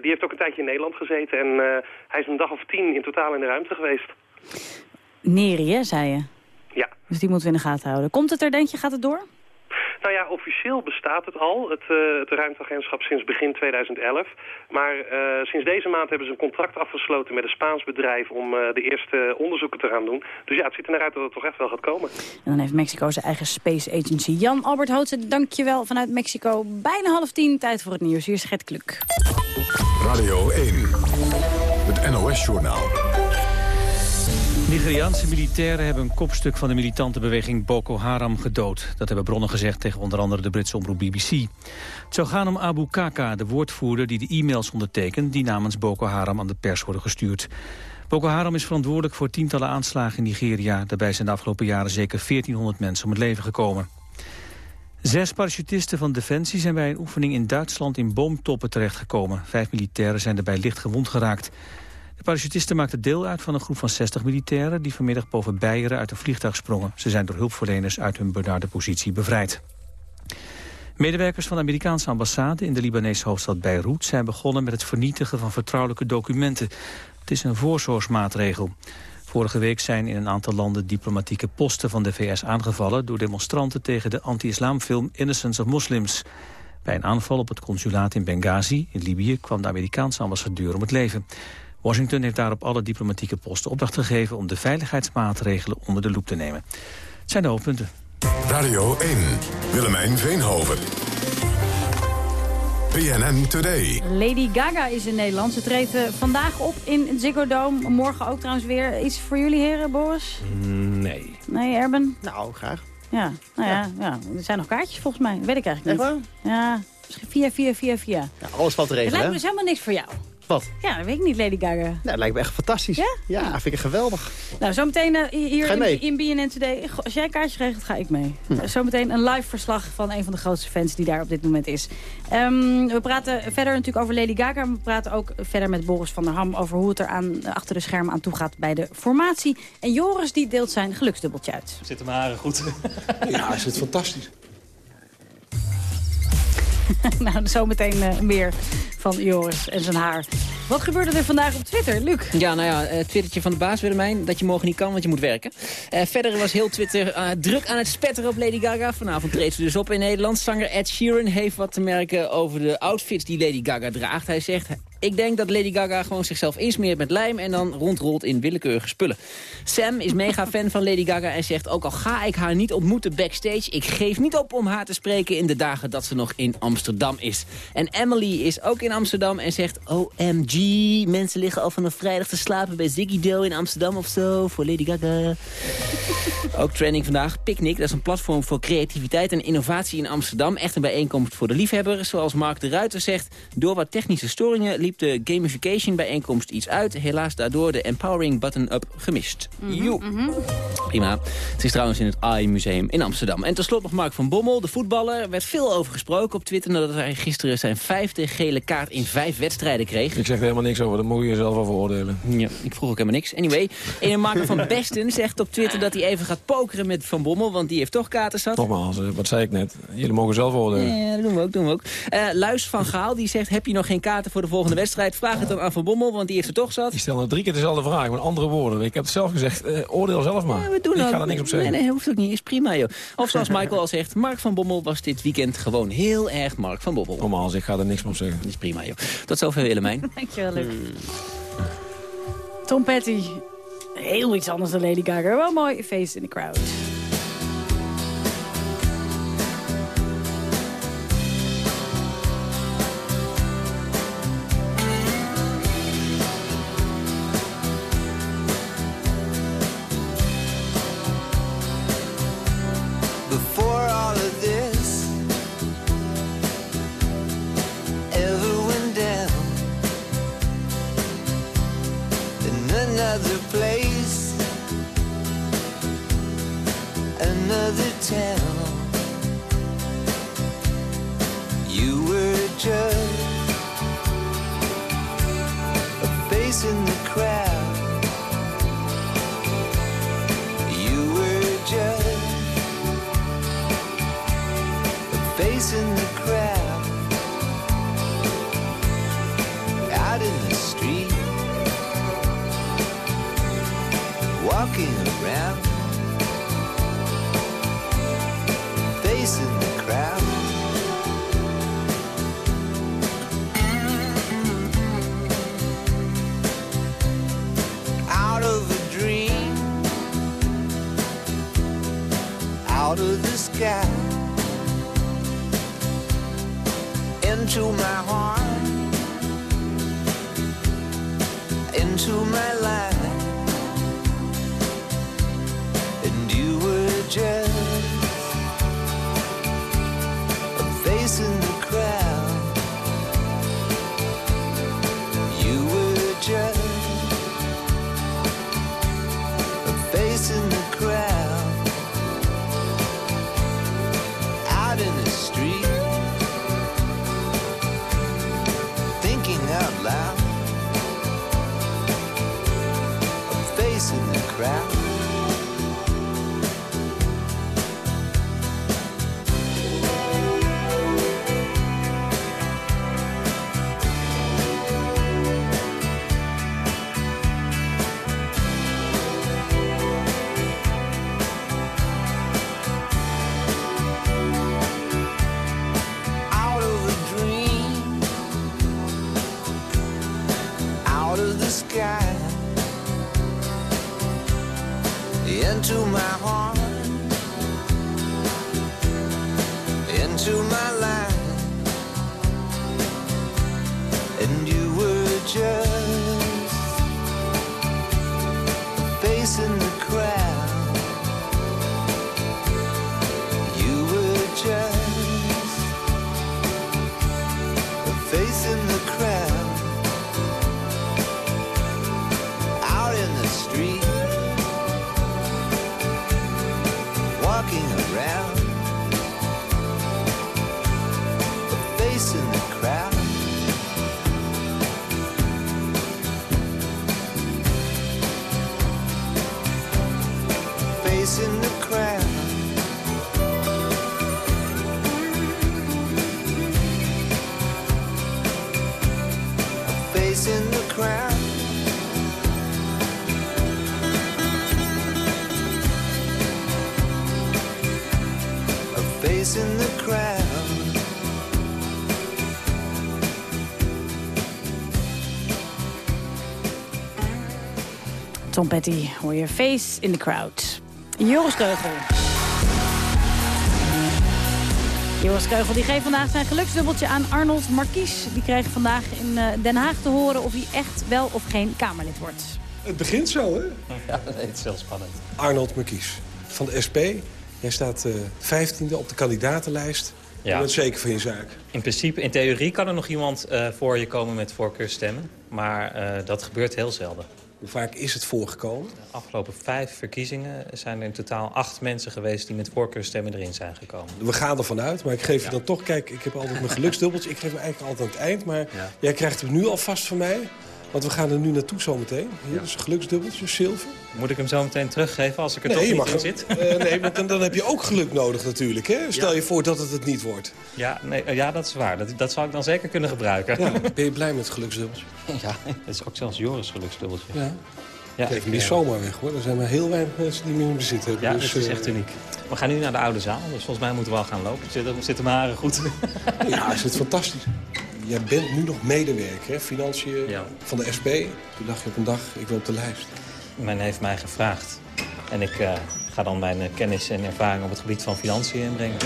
Die heeft ook een tijdje in Nederland gezeten en hij is een dag of tien in totaal in de ruimte geweest. Neri, hè, zei je? Ja. Dus die moeten we in de gaten houden. Komt het er, denk je? Gaat het door? Nou ja, officieel bestaat het al, het, uh, het ruimteagentschap sinds begin 2011. Maar uh, sinds deze maand hebben ze een contract afgesloten met een Spaans bedrijf om uh, de eerste onderzoeken te gaan doen. Dus ja, het ziet er naar uit dat het toch echt wel gaat komen. En dan heeft Mexico zijn eigen space agency. Jan Albert Houtsen, dankjewel vanuit Mexico. Bijna half tien, tijd voor het nieuws. Hier is Gert Kluk. Radio 1, het NOS-journaal. Nigeriaanse militairen hebben een kopstuk van de militante beweging Boko Haram gedood. Dat hebben bronnen gezegd tegen onder andere de Britse omroep BBC. Het zou gaan om Abu Kaka, de woordvoerder die de e-mails ondertekent... die namens Boko Haram aan de pers worden gestuurd. Boko Haram is verantwoordelijk voor tientallen aanslagen in Nigeria. Daarbij zijn de afgelopen jaren zeker 1400 mensen om het leven gekomen. Zes parachutisten van Defensie zijn bij een oefening in Duitsland in boomtoppen terechtgekomen. Vijf militairen zijn erbij licht gewond geraakt. De parachutisten maakten deel uit van een groep van 60 militairen... die vanmiddag boven Beieren uit een vliegtuig sprongen. Ze zijn door hulpverleners uit hun benarde positie bevrijd. Medewerkers van de Amerikaanse ambassade in de Libanese hoofdstad Beirut... zijn begonnen met het vernietigen van vertrouwelijke documenten. Het is een voorzorgsmaatregel. Vorige week zijn in een aantal landen diplomatieke posten van de VS aangevallen... door demonstranten tegen de anti-islamfilm Innocence of Muslims. Bij een aanval op het consulaat in Benghazi in Libië kwam de Amerikaanse ambassadeur om het leven. Washington heeft daarop alle diplomatieke posten opdracht gegeven... om de veiligheidsmaatregelen onder de loep te nemen. Het zijn de hoofdpunten. Radio 1, Willemijn Veenhoven. PNN Today. Lady Gaga is in Nederland. Ze treedt eh, vandaag op in Ziggo Dome. Morgen ook trouwens weer. Iets voor jullie heren, Boris? Nee. Nee, Erben? Nou, graag. Ja, nou ja, ja. er zijn nog kaartjes volgens mij. weet ik eigenlijk niet. Ja, misschien via, via, via, via. Ja, alles valt te regelen, Het lijkt me dus helemaal niks voor jou. Wat? Ja, dat weet ik niet, Lady Gaga. Ja, dat lijkt me echt fantastisch. Ja? Ja, vind ik geweldig. Nou, zometeen uh, hier in, in BNN Today. Als jij een kaartje regelt, ga ik mee. Hm. Zometeen een live verslag van een van de grootste fans die daar op dit moment is. Um, we praten verder natuurlijk over Lady Gaga. We praten ook verder met Boris van der Ham over hoe het er aan, achter de schermen aan toe gaat bij de formatie. En Joris die deelt zijn geluksdubbeltje uit. Zitten mijn haren goed? ja, het zit fantastisch. nou, zometeen uh, meer van Joris en zijn haar. Wat gebeurde er vandaag op Twitter, Luc? Ja, nou ja, uh, Twittertje van de baas Willemijn. Dat je morgen niet kan, want je moet werken. Uh, verder was heel Twitter druk aan het spetteren op Lady Gaga. Vanavond treedt ze dus op in Nederland. Zanger Ed Sheeran heeft wat te merken over de outfits die Lady Gaga draagt. Hij zegt, ik denk dat Lady Gaga gewoon zichzelf insmeert met lijm... en dan rondrolt in willekeurige spullen. Sam is mega fan van Lady Gaga en zegt... ook al ga ik haar niet ontmoeten backstage... ik geef niet op om haar te spreken in de dagen dat ze nog in Amsterdam is. En Emily is ook in Amsterdam en zegt... OMG, mensen liggen al van een vrijdag te slapen bij Ziggy Doe in Amsterdam of zo... voor Lady Gaga. ook training vandaag. Picnic, dat is een platform voor creativiteit en innovatie in Amsterdam. Echt een bijeenkomst voor de liefhebbers. Zoals Mark de Ruiter zegt... door wat technische storingen liep de gamification bijeenkomst iets uit. Helaas daardoor de empowering button-up gemist. Mm Prima. Het is trouwens in het AI Museum in Amsterdam. En tenslotte nog Mark van Bommel, de voetballer. Er werd veel over gesproken op Twitter... nadat hij gisteren zijn vijfde gele kaart in vijf wedstrijden kreeg. Ik zeg er helemaal niks over, dat moet je jezelf wel veroordelen. Ja, ik vroeg ook helemaal niks. Anyway, een maker van Besten zegt op Twitter dat hij even gaat pokeren met Van Bommel... want die heeft toch kaarten zat. Nogmaals, eh, wat zei ik net? Jullie mogen zelf oordelen. Ja, dat doen we ook, doen we ook. Uh, Luis van Gaal die zegt, heb je nog geen kaarten voor de volgende wedstrijd? Vraag het dan aan Van Bommel, want die heeft er toch zat. Die stellen drie keer dezelfde vraag, met andere woorden. Ik heb het zelf gezegd, uh, oordeel zelf maar. Ja, we doen ik ga er niks op zeggen. Nee, nee, hoeft ook niet. Is prima, joh. Of zoals Michael al zegt, Mark van Bommel was dit weekend gewoon heel erg Mark van Bommel. Nogmaals, ik ga er niks op zeggen. Dat is prima, joh. Tot zover, Willemijn. Dankjewel, Luc. Tom Petty. Heel iets anders dan Lady Gaga. Wel mooi. Face in the crowd. round were just a face in the Tom Petty, hoor je Face in the Crowd. Joris Keugel. Joris Keugel die geeft vandaag zijn geluksdubbeltje aan Arnold Markies. Die krijgt vandaag in eh, Den Haag te horen of hij echt wel of geen Kamerlid wordt. Het begint zo, hè? Ja, nee, het is heel spannend. Arnold Merkies van de SP. Jij staat eh, vijftiende op de kandidatenlijst. Ja. Je bent zeker van je zaak. In principe, in theorie kan er nog iemand eh, voor je komen met voorkeurstemmen. Maar eh, dat gebeurt heel zelden. Hoe vaak is het voorgekomen? De afgelopen vijf verkiezingen zijn er in totaal acht mensen geweest... die met voorkeurstemmen erin zijn gekomen. We gaan ervan uit, maar ik geef je dan toch... Kijk, ik heb altijd mijn geluksdubbeltje. Ik geef hem eigenlijk altijd aan het eind. Maar jij krijgt hem nu alvast van mij. Want we gaan er nu naartoe zometeen. Hier, dus een geluksdubbeltje, zilver. Moet ik hem zo meteen teruggeven als ik er Nee, toch niet mag in zit? Eh, nee, want dan, dan heb je ook geluk nodig natuurlijk. Hè? Stel Ja. je voor dat het het niet wordt. Ja, nee, eh, ja, dat is waar. Dat, dat zou ik dan zeker kunnen gebruiken. Ja, ben je blij met het geluksdubbeltje? Ja, dat is ook zelfs Joris geluksdubbeltje. Ja. Ja, niet eh, zomaar weg hoor. Er zijn maar heel weinig mensen die hem in bezit hebben. Ja, dus, het is eh, echt uniek. We gaan nu naar de oude zaal, dus volgens mij moeten we al gaan lopen. Zitten, zitten mijn haren goed? Ja, het is fantastisch. Jij bent nu nog medewerker, hè? Financiën van de SP. Toen dacht je op een dag, ik wil op de lijst. Men heeft mij gevraagd. En ik eh, ga dan mijn eh, kennis en ervaring op het gebied van financiën inbrengen.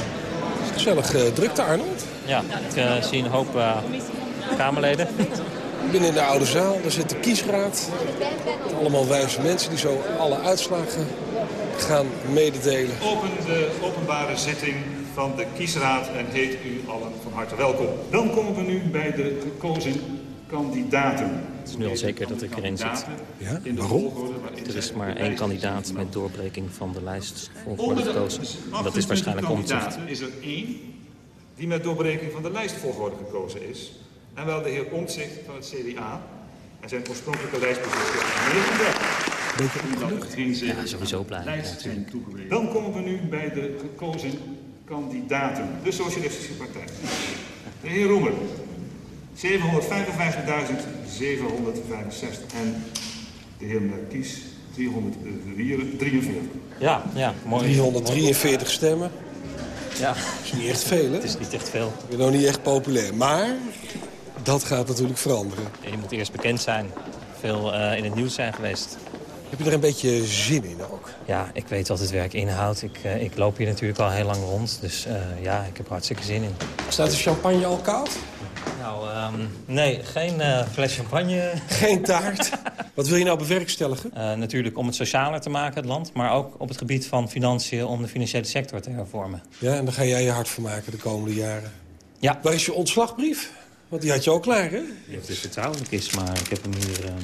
Gezellig eh, drukte, Arnold. Ja, ik zie een hoop eh, Kamerleden. Ik ben in de oude zaal, daar zit de kiesraad. Allemaal wijze mensen die zo alle uitslagen gaan mededelen. Open de openbare zitting van de kiesraad en heet u allen van harte welkom. Dan komen we nu bij de gekozen kandidaten. Het is nu al zeker dat ik erin zit. Ja, In de waarom? volgorde Er is maar één lijst kandidaat met doorbreking van de lijst voor Onder worden de dus gekozen. En dat 28 is waarschijnlijk omzicht. kandidaten is er één die met doorbreking van de lijstvolgorde gekozen is. En wel de heer Omtzigt van het CDA. En zijn oorspronkelijke lijstpositie is 39. Beetje opgelucht? Ja, sowieso blij. Ja, lijst. Dan komen we nu bij de gekozen kandidaten. De Socialistische Partij. De heer Roemer. 755.765. En de heer Merkies 343. Ja, ja, mooi. 343 stemmen. Ja. Dat is niet echt veel, hè? Het is niet echt veel. Ik ben nog niet echt populair. Maar dat gaat natuurlijk veranderen. Je moet eerst bekend zijn. Veel eh, in het nieuws zijn geweest. Heb je er een beetje zin in ook? Ja, ik weet wat het werk inhoudt. Ik, eh, ik loop hier natuurlijk al heel lang rond. Dus eh, ja, ik heb er hartstikke zin in. Staat de champagne al koud? Nou, ehm, nee, geen eh, fles champagne. Geen taart? Wat wil je nou bewerkstelligen? Natuurlijk om het socialer te maken, het land. Maar ook op het gebied van financiën om de financiële sector te hervormen. Ja, en daar ga jij je hard voor maken de komende jaren. Ja. Waar is je ontslagbrief? Want die had je al klaar, hè? Die heeft dus vertrouwelijk is, maar ik heb hem hier... ehm,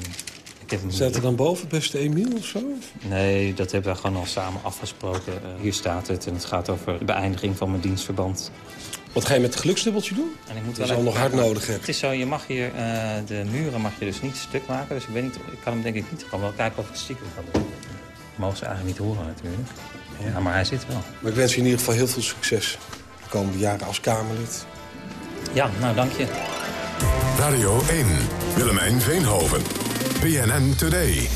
heb hem hier- Staat er dan boven, beste Emiel of zo? Nee, dat hebben we gewoon al samen afgesproken. Eh, hier staat het en het gaat over de beëindiging van mijn dienstverband. Wat ga je met het geluksdubbeltje doen? En ik moet Dat wel je al nog hard nodig hebt. Het is zo, je mag hier, eh, de muren mag je dus niet stuk maken. Dus ik weet niet, ik kan hem denk ik niet. Ik kan wel kijken of ik het stiekem kan doen. Dat mogen ze eigenlijk niet horen natuurlijk. Ja. maar hij zit wel. Maar ik wens je in ieder geval heel veel succes de komende jaren als Kamerlid. Ja, nou dank je. Radio 1, Willemijn Veenhoven. BNN Today.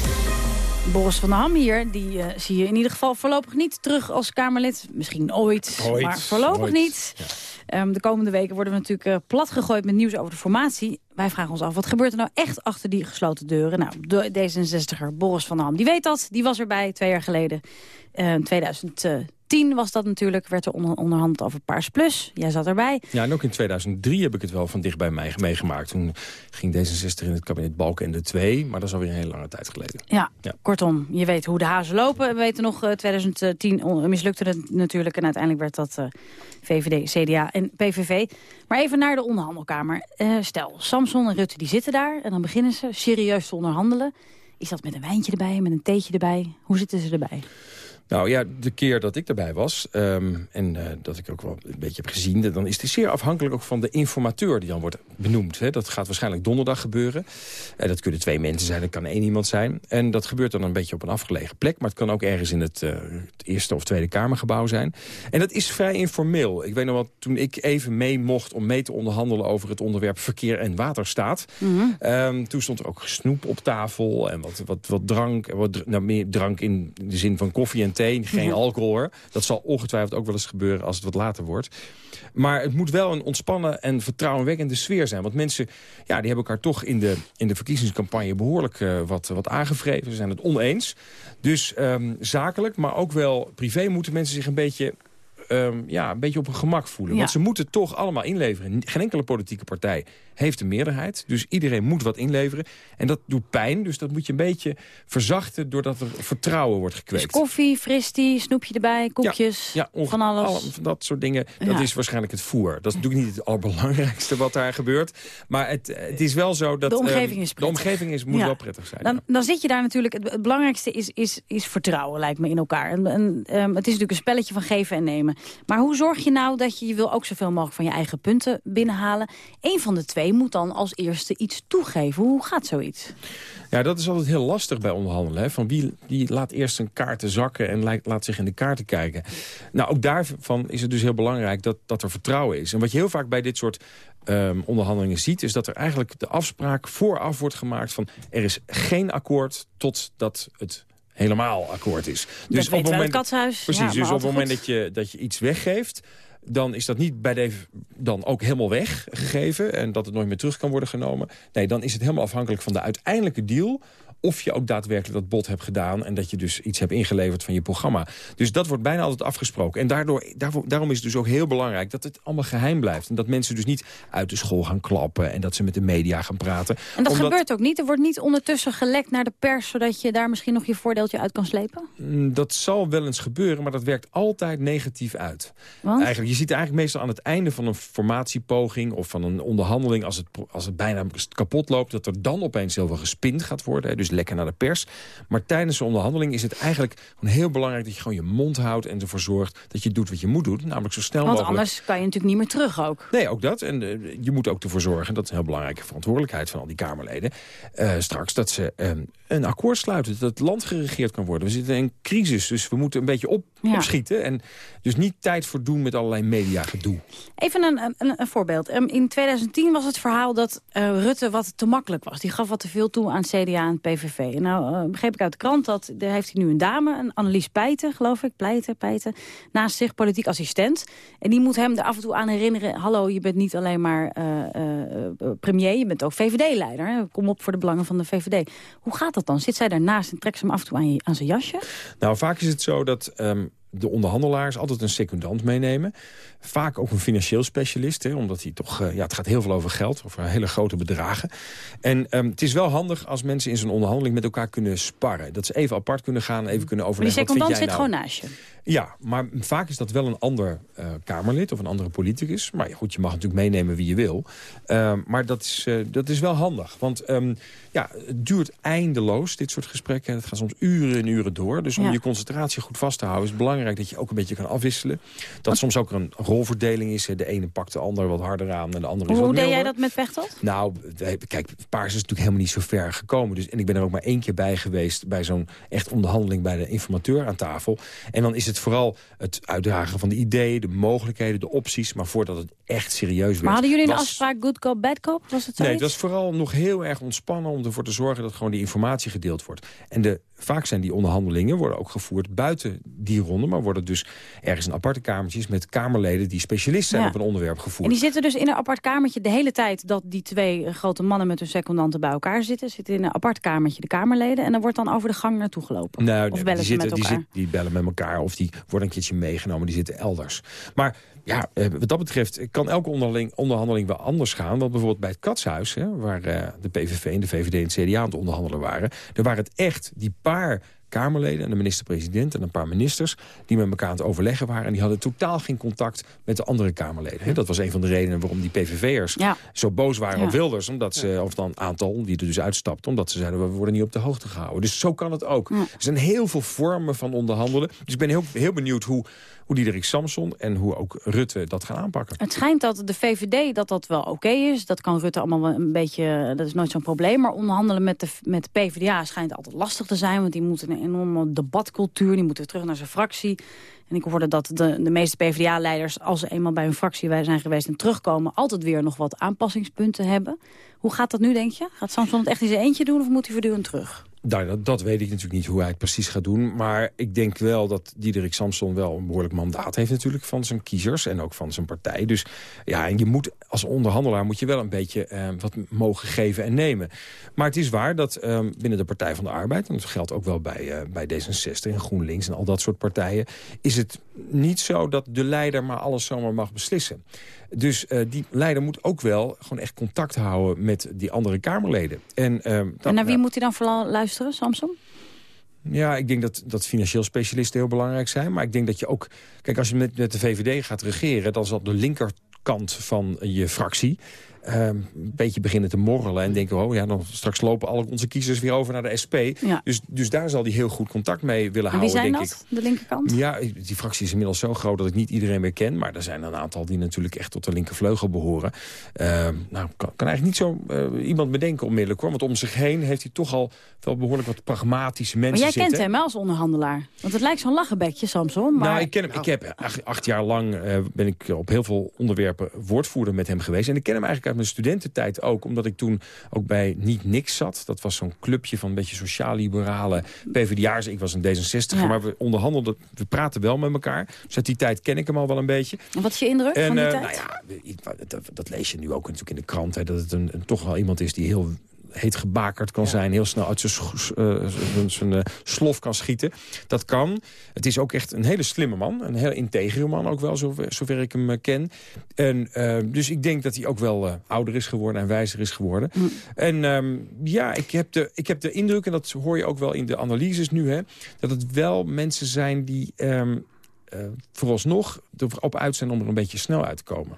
Boris van der Ham hier, die eh, zie je in ieder geval voorlopig niet terug als Kamerlid. Misschien ooit, Ooit, maar voorlopig ooit. niet. Ehm, de komende weken worden we natuurlijk eh, platgegooid met nieuws over de formatie. Wij vragen ons af, wat gebeurt er nou echt achter die gesloten deuren? Nou, de D66er Boris van der Ham, die weet dat. Die was erbij twee jaar geleden. Eh, 2010 was dat natuurlijk, werd er onder, onderhandeld over Paars Plus. Jij zat erbij. Ja, en ook in 2003 heb ik het wel van dichtbij mij meegemaakt. Toen ging D66 in het kabinet Balken en de 2, maar dat is alweer een hele lange tijd geleden. Ja, Ja. kortom, je weet hoe de hazen lopen. We weten nog, eh, 2010 on- mislukte het natuurlijk. En uiteindelijk werd dat eh, VVD, CDA en PVV. Maar even naar de onderhandelkamer. Eh, stel, Samson en Rutte die zitten daar. En dan beginnen ze serieus te onderhandelen. Is dat met een wijntje erbij, met een theetje erbij? Hoe zitten ze erbij? Nou ja, de keer dat ik erbij was, ehm, en eh, dat ik ook wel een beetje heb gezien... dan is het zeer afhankelijk ook van de informateur die dan wordt benoemd. Hè. Dat gaat waarschijnlijk donderdag gebeuren. Eh, dat kunnen twee mensen zijn, dat kan één iemand zijn. En dat gebeurt dan een beetje op een afgelegen plek... maar het kan ook ergens in het, eh, het Eerste of Tweede Kamergebouw zijn. En dat is vrij informeel. Ik weet nog wel, toen ik even mee mocht om mee te onderhandelen... over het onderwerp verkeer en waterstaat... Ehm, toen stond er ook snoep op tafel en wat, wat, wat drank. en Wat, nou, meer drank in de zin van koffie en thee, geen Ja. alcohol. Hoor. Dat zal ongetwijfeld ook wel eens gebeuren als het wat later wordt. Maar het moet wel een ontspannen en vertrouwenwekkende sfeer zijn. Want mensen ja, die hebben elkaar toch in de, in de verkiezingscampagne... behoorlijk eh, wat, wat aangevreven. Ze zijn het oneens. Dus ehm, zakelijk, maar ook wel privé moeten mensen zich een beetje... ehm, ja, een beetje op hun gemak voelen. Ja. Want ze moeten toch allemaal inleveren. Geen enkele politieke partij heeft een meerderheid. Dus iedereen moet wat inleveren. En dat doet pijn, dus dat moet je een beetje verzachten... doordat er vertrouwen wordt Dus gekweekt. koffie, fristie, snoepje erbij, koekjes, Ja, van alles. dat soort dingen. Dat Ja. is waarschijnlijk het voer. Dat is natuurlijk niet het allerbelangrijkste wat daar gebeurt. Maar het, het is wel zo dat... De omgeving ehm, is De omgeving is, moet wel prettig zijn. Dan, dan zit je daar natuurlijk, het, het belangrijkste is, is, is vertrouwen, lijkt me, in elkaar. En, en, ehm, het is natuurlijk een spelletje van geven en nemen. Maar hoe zorg je nou dat je, je wil ook zoveel mogelijk van je eigen punten binnenhalen. Eén van de twee moet dan als eerste iets toegeven. Hoe gaat zoiets? Ja, dat is altijd heel lastig bij onderhandelen. Hè? Van wie die laat eerst zijn kaarten zakken en laat zich in de kaarten kijken. Nou, ook daarvan is het dus heel belangrijk dat, dat er vertrouwen is. En wat je heel vaak bij dit soort ehm, onderhandelingen ziet... is dat er eigenlijk de afspraak vooraf wordt gemaakt van... er is geen akkoord totdat het helemaal akkoord is. Dat weet wel het katshuis. Precies, Ja, dus op het moment dat je, dat je iets weggeeft dan is dat niet bij de, dan ook helemaal weggegeven... en dat het nooit meer terug kan worden genomen. Nee, dan is het helemaal afhankelijk van de uiteindelijke deal... of je ook daadwerkelijk dat bod hebt gedaan... en dat je dus iets hebt ingeleverd van je programma. Dus dat wordt bijna altijd afgesproken. En daardoor, daarvoor, daarom is het dus ook heel belangrijk dat het allemaal geheim blijft. En dat mensen dus niet uit de school gaan klappen... en dat ze met de media gaan praten. En dat Omdat- gebeurt ook niet. Er wordt niet ondertussen gelekt naar de pers... zodat je daar misschien nog je voordeeltje uit kan slepen? Mm, Dat zal wel eens gebeuren, maar dat werkt altijd negatief uit. Want? Eigenlijk, je ziet eigenlijk meestal aan het einde van een formatiepoging... of van een onderhandeling, als het, als het bijna kapot loopt... dat er dan opeens heel veel gespind gaat worden. Hè, dus lekker naar de pers. Maar tijdens de onderhandeling is het eigenlijk heel belangrijk... dat je gewoon je mond houdt en ervoor zorgt dat je doet wat je moet doen. Namelijk zo snel Want mogelijk... anders kan je natuurlijk niet meer terug ook. Nee, ook dat. En eh, je moet ook ervoor zorgen, dat is een heel belangrijke verantwoordelijkheid van al die Kamerleden, eh, straks dat ze ehm, een akkoord sluiten. Dat het land geregeerd kan worden. We zitten in een crisis, dus we moeten een beetje op, Ja. opschieten. En dus niet tijd voor doen met allerlei mediagedoe. Even een, een, een voorbeeld. Ehm, In 2010 was het verhaal dat eh, Rutte wat te makkelijk was. Die gaf wat te veel toe aan CDA en PVV. En nou eh, begreep ik uit de krant dat daar heeft hij nu een dame, een Annelies Pijten, geloof ik, Pleiten, Pijten, naast zich politiek assistent. En die moet hem er af en toe aan herinneren, hallo, je bent niet alleen maar eh, premier, je bent ook VVD-leider. Kom op voor de belangen van de VVD. Hoe gaat dat dan? Zit zij daarnaast en trekt ze hem af en toe aan, je, aan zijn jasje? Nou, vaak is het zo dat ehm, de onderhandelaars altijd een secundant meenemen. Vaak ook een financieel specialist, hè, omdat hij toch, eh, ja, het gaat heel veel over geld, over hele grote bedragen. En ehm, het is wel handig als mensen in zo'n onderhandeling met elkaar kunnen sparren. Dat ze even apart kunnen gaan, even kunnen Maar die overleggen. wat secondant vind zit jij gewoon nou? naast je. Ja, maar vaak is dat wel een ander eh, Kamerlid of een andere politicus. Maar goed, je mag natuurlijk meenemen wie je wil. Ehm, maar dat is, eh, dat is wel handig. Want ja, het duurt eindeloos, dit soort gesprekken. Het gaat soms uren en uren door. Dus om Ja. je concentratie goed vast te houden... is het belangrijk dat je ook een beetje kan afwisselen. Dat soms ook een rolverdeling is. hè. De ene pakt de ander wat harder aan en de andere is Hoe deed jij dat met Pechtold? Nou, kijk, Paars is natuurlijk helemaal niet zo ver gekomen. Dus, en ik ben er ook maar één keer bij geweest... bij zo'n echt onderhandeling bij de informateur aan tafel. En dan is het vooral het uitdragen van de ideeën... de mogelijkheden, de opties. Maar voordat het echt serieus werd... Maar hadden jullie een was- afspraak good cop, bad cop? Was het zo? Nee, het was vooral nog heel erg ontspannen om ervoor te zorgen dat gewoon die informatie gedeeld wordt. En de, vaak zijn die onderhandelingen worden ook gevoerd buiten die ronde, maar worden dus ergens in aparte kamertjes met kamerleden die specialist zijn Ja. op een onderwerp gevoerd. En die zitten dus in een apart kamertje de hele tijd... dat die twee grote mannen met hun secondanten bij elkaar zitten. Zitten in een apart kamertje de Kamerleden. En dan wordt dan over de gang naartoe gelopen. Nou, of nee, bellen die, met zitten, die, zit- die bellen met elkaar of die worden een keertje meegenomen. Die zitten elders. Maar ja, eh, wat dat betreft kan elke onderhandeling, onderhandeling wel anders gaan. Want bijvoorbeeld bij het Katshuis, hè, waar eh, de PVV en de VVD en het CDA aan het onderhandelen waren... daar waren het echt die paar Kamerleden en de minister-president en een paar ministers... die met elkaar aan het overleggen waren. En die hadden totaal geen contact met de andere Kamerleden. hè. Dat was een van de redenen waarom die PVV'ers Ja. zo boos waren Ja. op Wilders. Omdat ze, of dan een aantal die er dus uitstapten. Omdat ze zeiden, we worden niet op de hoogte gehouden. Dus zo kan het ook. Er zijn heel veel vormen van onderhandelen. Dus ik ben heel, heel benieuwd hoe, hoe Diederik Samson en hoe ook Rutte dat gaan aanpakken. Het schijnt dat de VVD dat dat wel oké is. Dat kan Rutte allemaal wel een beetje... Dat is nooit zo'n probleem. Maar onderhandelen met de, met de PvdA schijnt altijd lastig te zijn. Want die moeten een enorme debatcultuur. Die moeten terug naar zijn fractie. En ik hoorde dat de, de meeste PvdA-leiders... als ze eenmaal bij hun fractie zijn geweest en terugkomen... altijd weer nog wat aanpassingspunten hebben. Hoe gaat dat nu, denk je? Gaat Samson het echt in zijn eentje doen of moet hij voortdurend terug? Nou, dat, weet ik natuurlijk niet hoe hij het precies gaat doen. Maar ik denk wel dat Diederik Samson wel een behoorlijk mandaat heeft natuurlijk van zijn kiezers en ook van zijn partij. Dus ja, en je moet als onderhandelaar moet je wel een beetje eh, wat mogen geven en nemen. Maar het is waar dat eh, binnen de Partij van de Arbeid, en dat geldt ook wel bij, eh, bij D66 en GroenLinks en al dat soort partijen, is het niet zo dat de leider maar alles zomaar mag beslissen. Dus eh, die leider moet ook wel gewoon echt contact houden met die andere Kamerleden. En, eh, dat- en naar wie ja, moet hij dan vooral luisteren, Samson? ja, ik denk dat, dat financieel specialisten heel belangrijk zijn. Maar ik denk dat je ook... Kijk, als je met, met de VVD gaat regeren... dan zal de linkerkant van je fractie... eh, een beetje beginnen te morrelen en denken... oh ja, dan straks lopen alle onze kiezers weer over naar de SP. Ja. Dus, dus daar zal hij heel goed contact mee willen En wie houden, zijn denk dat, ik. de linkerkant? Ja, die fractie is inmiddels zo groot dat ik niet iedereen meer ken. Maar er zijn een aantal die natuurlijk echt tot de linkervleugel behoren. Eh, nou, kan, kan eigenlijk niet zo eh, iemand bedenken onmiddellijk hoor. Want om zich heen heeft hij toch al wel behoorlijk wat pragmatische mensen Maar jij zitten. kent hem als onderhandelaar. Want het lijkt zo'n lachenbekje, Samson. Maar... Nou, ik ken hem. Ik heb acht, acht jaar lang eh, ben ik op heel veel onderwerpen woordvoerder met hem geweest. En ik ken hem eigenlijk uit mijn studententijd ook. Omdat ik toen ook bij Niet Niks zat. Dat was zo'n clubje van een beetje sociaal-liberale PvdA'ers. Ik was een D66, Ja. maar we onderhandelden, we praten wel met elkaar. Dus uit die tijd ken ik hem al wel een beetje. En wat is je indruk van die eh, tijd? nou ja, dat, dat lees je nu ook natuurlijk in de krant. Hè, dat het een, een- toch wel iemand is die heel heet gebakerd kan zijn. Heel snel uit zijn, eh, eh, slof kan schieten. Dat kan. Het is ook echt een hele slimme man. Een heel integere man ook wel, zover, zover ik hem eh, ken. En, dus ik denk dat hij ook wel ouder is geworden en wijzer is geworden. Mm. En ehm, ja, ik heb, de, ik heb de indruk, en dat hoor je ook wel in de analyses nu... Hè, dat het wel mensen zijn die... ehm, eh, vooralsnog erop uit zijn om er een beetje snel uit te komen.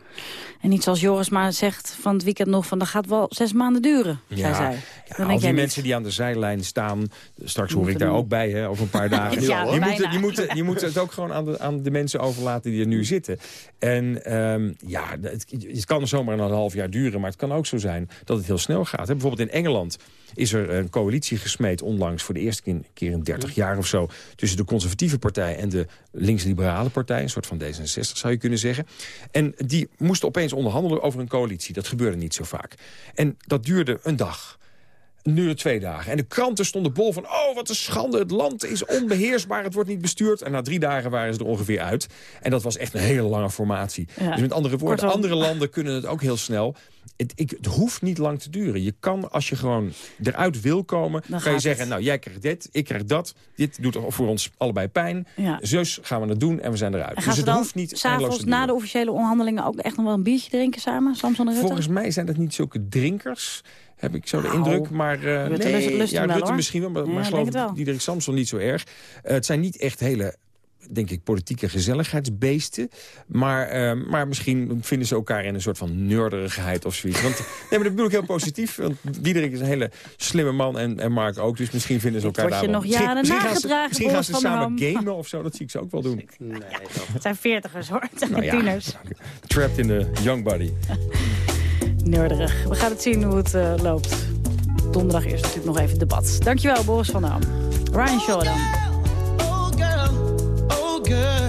En niet zoals Joris maar zegt van het weekend nog... van dat gaat wel zes maanden duren, zei zij. Ja, al die mensen die aan de zijlijn staan... straks hoor ik daar doen. ook bij, hè, over een paar dagen. Ja, die, bijna. moeten, die, moeten, die moeten het ook gewoon aan de, aan de mensen overlaten die er nu zitten. En ehm, ja, het, het kan zomaar een half jaar duren... maar het kan ook zo zijn dat het heel snel gaat. Hè. Bijvoorbeeld in Engeland is er een coalitie gesmeed onlangs... voor de eerste keer- in 30 jaar of zo... tussen de conservatieve partij en de links-liberale partij. Een soort van D66 zou je kunnen zeggen. En die moesten opeens onderhandelen over een coalitie. Dat gebeurde niet zo vaak. En dat duurde een dag. Het duurde twee dagen. En de kranten stonden bol van... oh, wat een schande, het land is onbeheersbaar, het wordt niet bestuurd. En na drie dagen waren ze er ongeveer uit. En dat was echt een hele lange formatie. Ja. Dus met andere woorden, Kortom. andere landen kunnen het ook heel snel. Het, ik, het hoeft niet lang te duren. Je kan, als je gewoon eruit wil komen... Dan kan je zeggen, het. nou, jij krijgt dit, ik krijg dat. Dit doet voor ons allebei pijn. Ja. Zus gaan we het doen en we zijn eruit. En Dus het dan hoeft niet s'avonds na de officiële onderhandelingen... ook echt nog wel een biertje drinken samen, Samson en Rutte? Volgens mij zijn dat niet zulke drinkers, heb ik zo de Nou, indruk. Maar uh, Rutte nee, lust- lust ja, wel, Rutte hoor. misschien wel, maar, Ja, maar ik geloof wel. Diederik Samson niet zo erg. Eh, het zijn niet echt hele denk ik, politieke gezelligheidsbeesten. Maar, eh, maar misschien vinden ze elkaar in een soort van neurderigheid of zoiets. Want, nee, maar dat bedoel ik heel positief. Want Diederik is een hele slimme man en, en Mark ook. Dus misschien vinden ze Dit elkaar wordt je nog jaren misschien, misschien gaan ze, nagedragen, misschien gaan ze samen Ham. gamen of zo. Dat zie ik ze ook wel doen. Het zijn veertigers hoor, het zijn Nou ja. tieners. Trapped in the young body. Neurderig. We gaan het zien hoe het eh, loopt. Donderdag is natuurlijk nog even debat. Dankjewel, Boris van Dam. Ryan Shaw. Oh girl, oh girl.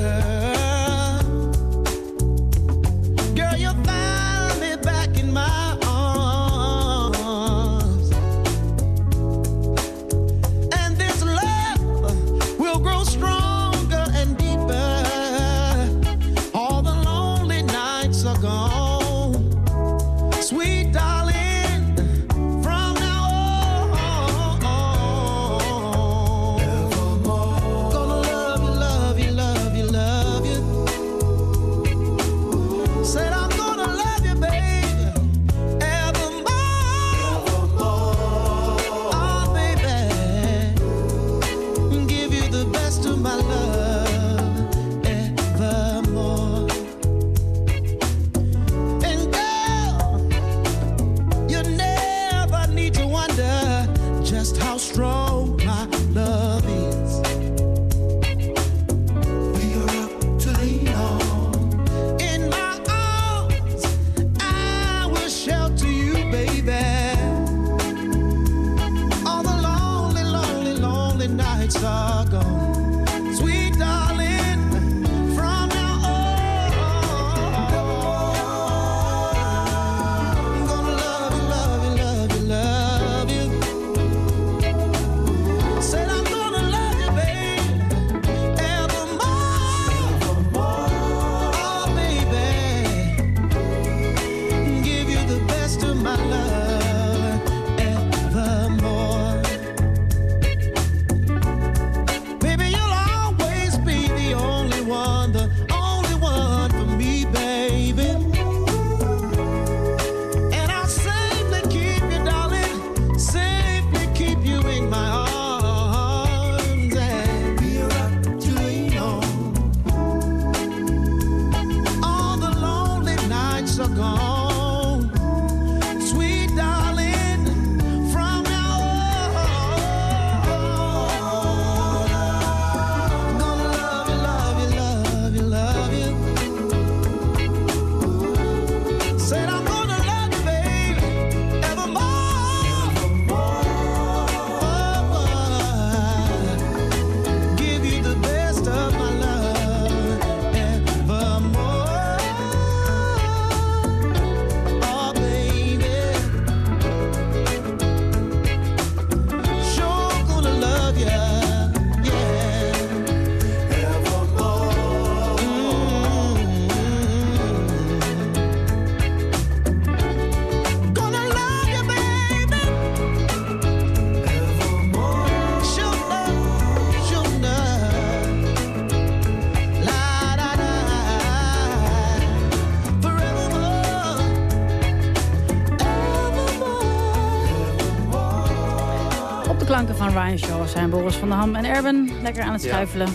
Zijn Boris van der Ham en Erben lekker aan het Ja. schuifelen.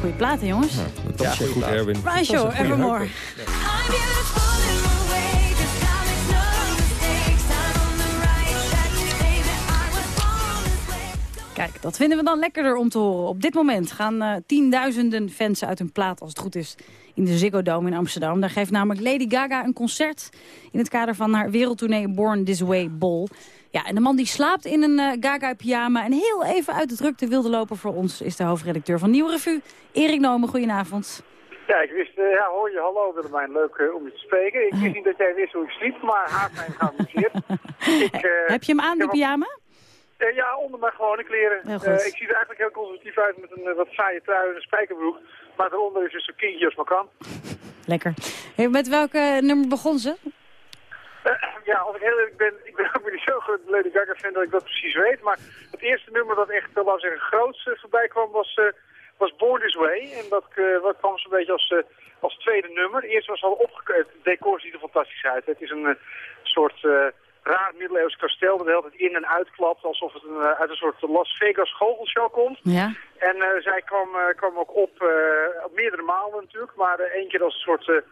Goeie platen, jongens. Fantastisch goed, Erwin. Ryan Shaw, Fantastisch goede Evermore. heupen. Kijk, dat vinden we dan lekkerder om te horen. Op dit moment gaan eh, tienduizenden fans uit hun plaat, als het goed is, in de Ziggo Dome in Amsterdam. Daar geeft namelijk Lady Gaga een concert in het kader van haar wereldtournee Born This Way Ball. Ja, en de man die slaapt in een eh, Gaga-pyjama en heel even uit de drukte wilde lopen voor ons... is de hoofdredacteur van Nieuwe Revue, Erik Nomen. Goedenavond. Ja, ik wist, eh, ja, hoor je, hallo Willemijn, leuk eh, om je te spreken. Ik wist niet dat jij wist hoe ik sliep, maar haast mij geamuseerd. Heb je hem aan, die pyjama? Ja, onder mijn gewone kleren. Ik zie er eigenlijk heel conservatief uit met een wat saaie trui en een spijkerbroek. Maar daaronder is dus een kindje als maar kan. Lekker. Hey, met welke nummer begon ze? Eh, ja, als ik heel eerlijk ben, ik ben ook niet zo groot Lady Gaga fan dat ik dat precies weet. Maar het eerste nummer dat echt, uh, laten we zeggen, groots eh, voorbij kwam was, eh, was Born This Way. En dat, eh, dat kwam zo'n beetje als, eh, als tweede nummer. Eerst was al opgekleed, het decor ziet er fantastisch uit. Het is een eh, soort eh, raar middeleeuws kastel dat de hele tijd in en uitklapt. Alsof het een, eh, uit een soort Las Vegas goochelshow komt. Ja. En eh, zij kwam, eh, kwam ook op, eh, op meerdere malen natuurlijk, maar eh, één keer als een soort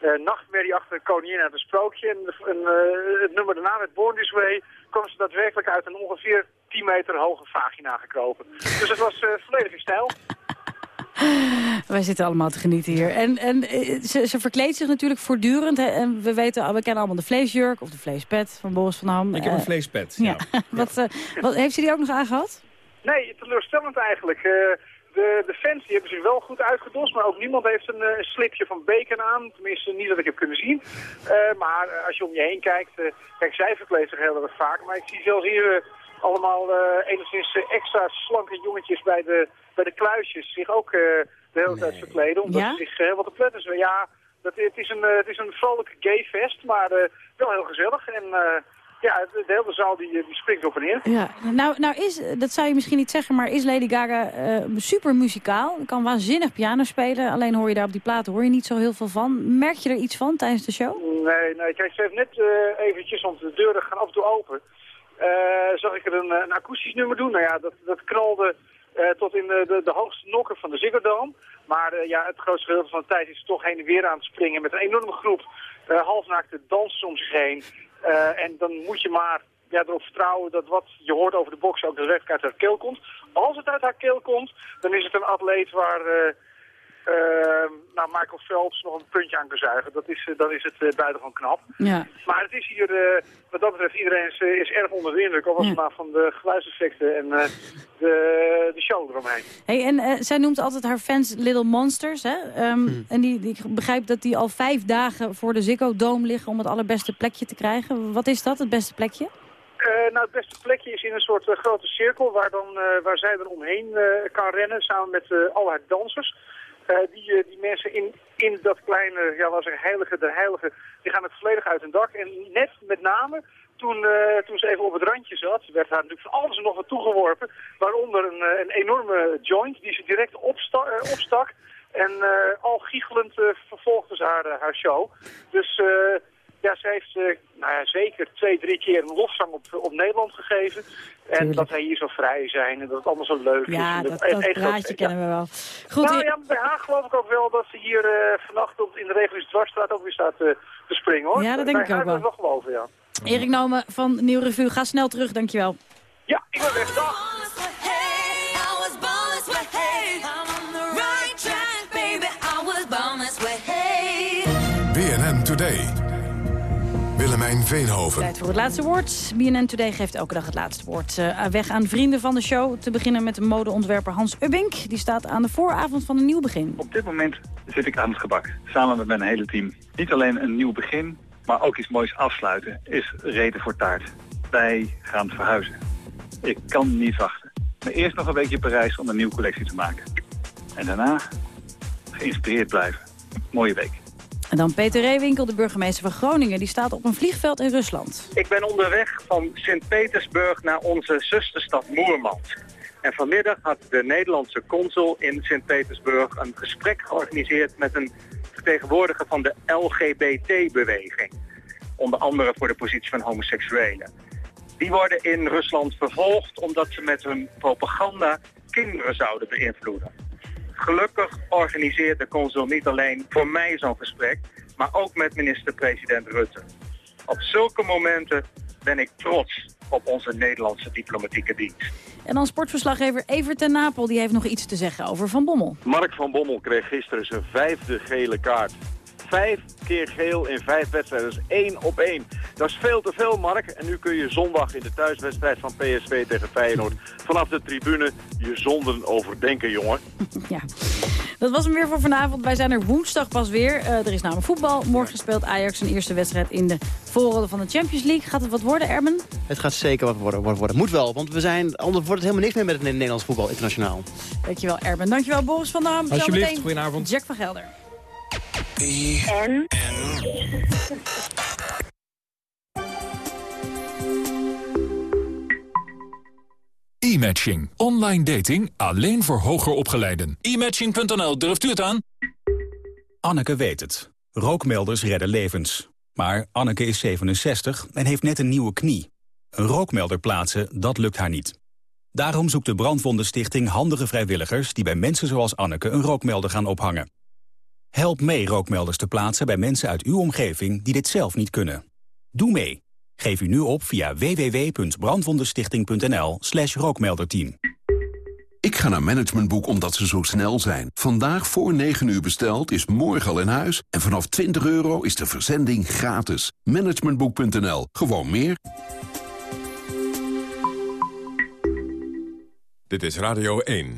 eh, eh, nachtmerrie achter een koningin uit een sprookje. En, en eh, het nummer daarna, met Born This Way, kwam ze daadwerkelijk uit een ongeveer 10 meter hoge vagina gekropen. Dus het was eh, volledig in stijl. Wij zitten allemaal te genieten hier. En, en ze, ze verkleedt zich natuurlijk voortdurend. Hè? En we, weten, we kennen allemaal de vleesjurk of de vleespet van Boris van Ham. Ik heb een vleespet. Ja. wat, eh, wat, heeft ze die ook nog aangehad? Nee, teleurstellend eigenlijk. De, de fans die hebben zich wel goed uitgedost, maar ook niemand heeft een, eh, een slipje van bacon aan. Tenminste, niet dat ik heb kunnen zien. Eh, maar eh, als je om je heen kijkt, kijk, zij verkleedt zich heel erg vaak. Maar ik zie zelfs hier allemaal enigszins extra slanke jongetjes bij de, bij de kluisjes zich ook de hele tijd verkleden. Omdat Ja? ze zich heel wat te pletten. zijn. Ja, dat, het, is een, het is een gayfest, maar wel heel gezellig. En ja, de, hele zaal die, eh, die springt op en neer. Ja. Nou, nou is, dat zou je misschien niet zeggen, maar is Lady Gaga eh, super muzikaal? Kan waanzinnig piano spelen. Alleen hoor je daar op die platen hoor je niet zo heel veel van. Merk je er iets van tijdens de show? Nee, nee, kijk, ze heeft net eh, eventjes, want de deuren gaan af en toe open. eh, zag ik er een, een akoestisch nummer doen. Nou ja, dat, dat knalde eh, tot in de, de, de hoogste nokken van de Ziggo Dome. Maar eh, ja, het grootste gedeelte van de tijd is toch heen en weer aan het springen met een enorme groep eh, halfnaakte dansers om zich heen. Eh, en dan moet je maar ja, erop vertrouwen dat wat je hoort over de box ook daadwerkelijk uit haar keel komt. Als het uit haar keel komt, dan is het een atleet waar... eh, eh, nou, Michael Phelps nog een puntje aan kan zuigen. Dat is, eh, dan is het uh, buitengewoon knap. Ja. Maar het is hier, eh, wat dat betreft, iedereen is, eh, is erg onder de indruk. Al was het maar van de geluidseffecten en eh, de, de show eromheen. Hey, en eh, zij noemt altijd haar fans Little Monsters. Hè? Ehm, En die, die, ik begrijp dat die al vijf dagen voor de Ziggo Dome liggen... om het allerbeste plekje te krijgen. Wat is dat, het beste plekje? Eh, nou, het beste plekje is in een soort eh, grote cirkel waar, dan, eh, waar zij er omheen eh, kan rennen samen met eh, al haar dansers. Eh, die, eh, die mensen in, in dat kleine, ja, was er heilige der heiligen, die gaan het volledig uit hun dak. En net met name toen, eh, toen ze even op het randje zat, werd haar natuurlijk van alles en nog wat toegeworpen. Waaronder een, een enorme joint die ze direct opsta opstak. En al giechelend vervolgde ze haar, haar show. Dus ja, ze heeft eh, nou ja, zeker twee, drie keer een lofzang op, op Nederland gegeven. En Tuurlijk. dat wij hier zo vrij zijn en dat het allemaal zo leuk is. Ja, En dat, dat ja. kennen we wel. Goed, nou ja, bij haar geloof ik ook wel dat ze hier eh, vannacht op, in de Regulus Dwarsstraat ook weer staat eh, te springen hoor. Ja, dat denk bij ik ook haar wel. wel geloven, ja. Erik Nomen van Nieuw Revue, ga snel terug, dankjewel. Ja, ik ben weg. Dag. BNN Today. Willemijn Veenhoven. Tijd voor het laatste woord. BNN Today geeft elke dag het laatste woord. eh, weg aan vrienden van de show. Te beginnen met de modeontwerper Hans Ubbink. Die staat aan de vooravond van een nieuw begin. Op dit moment zit ik aan het gebak, samen met mijn hele team. Niet alleen een nieuw begin, maar ook iets moois afsluiten is reden voor taart. Wij gaan verhuizen. Ik kan niet wachten. Maar eerst nog een weekje Parijs om een nieuwe collectie te maken. En daarna geïnspireerd blijven. Mooie week. En dan Peter Reewinkel, de burgemeester van Groningen. Die staat op een vliegveld in Rusland. Ik ben onderweg van Sint-Petersburg naar onze zusterstad Moermans. En vanmiddag had de Nederlandse consul in Sint-Petersburg een gesprek georganiseerd met een vertegenwoordiger van de LGBT-beweging. Onder andere voor de positie van homoseksuelen. Die worden in Rusland vervolgd omdat ze met hun propaganda kinderen zouden beïnvloeden. Gelukkig organiseert de consul niet alleen voor mij zo'n gesprek, maar ook met minister-president Rutte. Op zulke momenten ben ik trots op onze Nederlandse diplomatieke dienst. En dan sportverslaggever Evert ten Napel, die heeft nog iets te zeggen over Van Bommel. Mark van Bommel kreeg gisteren zijn vijfde gele kaart. Vijf keer geel in vijf wedstrijden. Dat is één op één. Dat is veel te veel, Mark. En nu kun je zondag in de thuiswedstrijd van PSV tegen Feyenoord... vanaf de tribune je zonden overdenken, jongen. Ja, dat was hem weer voor vanavond. Wij zijn er woensdag pas weer. Eh, er is namelijk voetbal. Morgen speelt Ajax zijn eerste wedstrijd in de voorronde van de Champions League. Gaat het wat worden, Erben? Het gaat zeker wat worden. worden, worden. Moet wel, want we zijn, anders wordt het helemaal niks meer met het Nederlands voetbal internationaal. Dankjewel, Erben. Dankjewel, Boris van der Ham. Alsjeblieft, goedenavond. Jack van Gelder. E-matching. Online dating alleen voor hoger opgeleiden. E-matching.nl, durft u het aan? Anneke weet het. Rookmelders redden levens. Maar Anneke is 67 en heeft net een nieuwe knie. Een rookmelder plaatsen, dat lukt haar niet. Daarom zoekt de Brandwondenstichting handige vrijwilligers... die bij mensen zoals Anneke een rookmelder gaan ophangen. Help mee rookmelders te plaatsen bij mensen uit uw omgeving... die dit zelf niet kunnen. Doe mee. Geef u nu op via www.brandwondenstichting.nl slash rookmelderteam. Ik ga naar Managementboek omdat ze zo snel zijn. Vandaag voor 9 uur besteld is morgen al in huis. En vanaf 20 euro is de verzending gratis. Managementboek.nl. Gewoon meer. Dit is Radio 1.